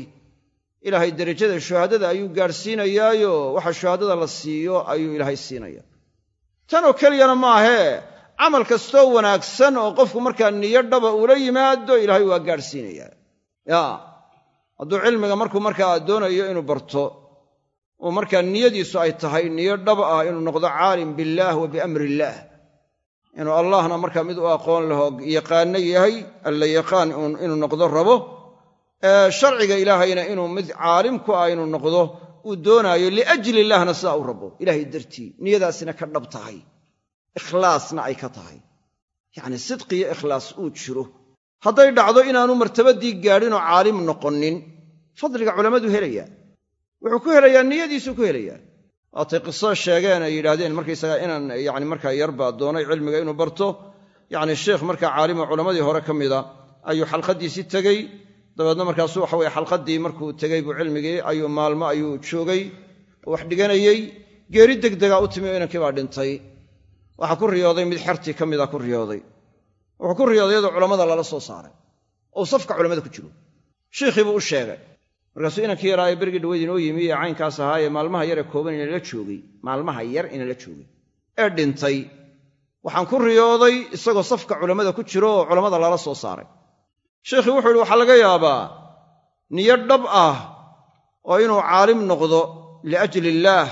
Ilaahay derajada shuhaadada ayuu gaadhsiinayaayo waxa shuhaadada la siiyo ayuu ilaahay siinaya tanoo keliyana maahee camal kastoo wanaagsan oo qofku markaa niyo dhaba ula yimaado ilaahay waa gaadhsiinayaa ya. Hadduu cilmiga markuu markaa doonayo inuu barto oo markaa niyadiisu ay tahay niyo dhab ah inuu noqdo caalim billaah wa biamri illaah inuu allahna markaa mid u aqoon lahoo yaqaano yahay alla yaqaan inuu noqdo rabo. Sharciga ilaahayna inuu mid caalim ku ah inuu noqdo uu doonaayo liajli illahna sidaa u rabo. Ilaahay dartii niyadaasina ka dhab tahay. Ikhlaasna ay ka tahay. Yacnii sidqiyo ikhlaas uu jiro hadday dhacdo inaanu martabadii gaadhinoo caalim noqonin fadliga culammadu helayaa wuxuu ku helayaa niyadiisuu ku helayaa waatay qiso sheegeen ay yidhaahdeen markaysagaa inaan yani markaa yarbaa doonay cilmiga inuu barto. Yacni sheikh markaa caalimo culammadii hore ka mida ayuu xalqaddiisii tegey. Dabeedna markaasuu waxa weye xalqaddii markuu tegey buu cilmigii ayuu maalmo ayuu joogay oo wax dhiganayey. Geeri degdegaa u timi oo inankii baa dhintay. Waxaa ku riyooday mid xertii ka mida ku riyooday wuxuu ku riyooday iyadoo culammada lala soo saaray. Oo safka culammada ku jiro. Shiikhii buu u sheegay markaasuu inankii yaraaye bergii dhaweyd inoo yimi ee caynkaas ahaayee maalmaha yar ee kooban inala joogay maalmaha yar inala joogay ee dhintay. Waxaan ku riyooday isagoo safka culammada ku jiro oo culammada lala soo saaray. Sheikhii wuxuu ihi waxaa laga yaabaa niyo dhab ah oo inuu caalim noqdo liajli illaah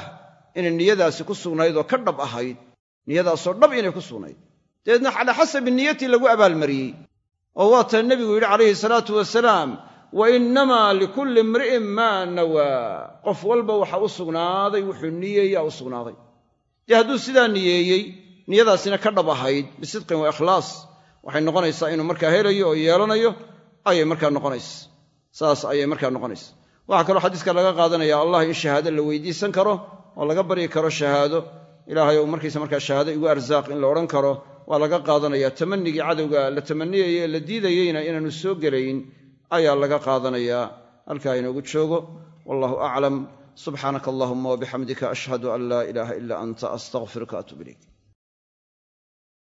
inay niyadaasi ku sugnayd oo ka dhab ahayd niyadaasoo dhab inay ku sugnayd dabeedna calaa xasabi niyatii lagu abaalmariyey. Oo waata nebigu yidhi calayhi salaatu wasalaam wa innamaa likulli imri'in maa nawaa qof walba waxa u sugnaaday wuxuu niyeeyaa u sugnaaday. Dee hadduu sidaa niyeeyey niyadaasina ka dhab ahayd bisidqin wa ikhlaas waxay noqonaysaa inuu markaa helayo oo yeelanayo ayay markaa noqonaysa saas ayay markaa noqonaysa waxaa kaloo xadiiska laga qaadanaya allah in shahaado la weydiisan karo oo laga baryi karo shahaado ilaahay ou markaysa markaa shahaado igu arsaaq in la odhan karo waa laga qaadanaya tamannigii cadowga la tamaniyayey ee la diidayeyna inaanu soo gelayn ayaa laga qaadanayaa. Halkaa inoogu joogo. Wallahu aclam subxaanaka allahuma wabixamdika ashhadu an laa ilaaha ila anta astaqfiruka atub ilayk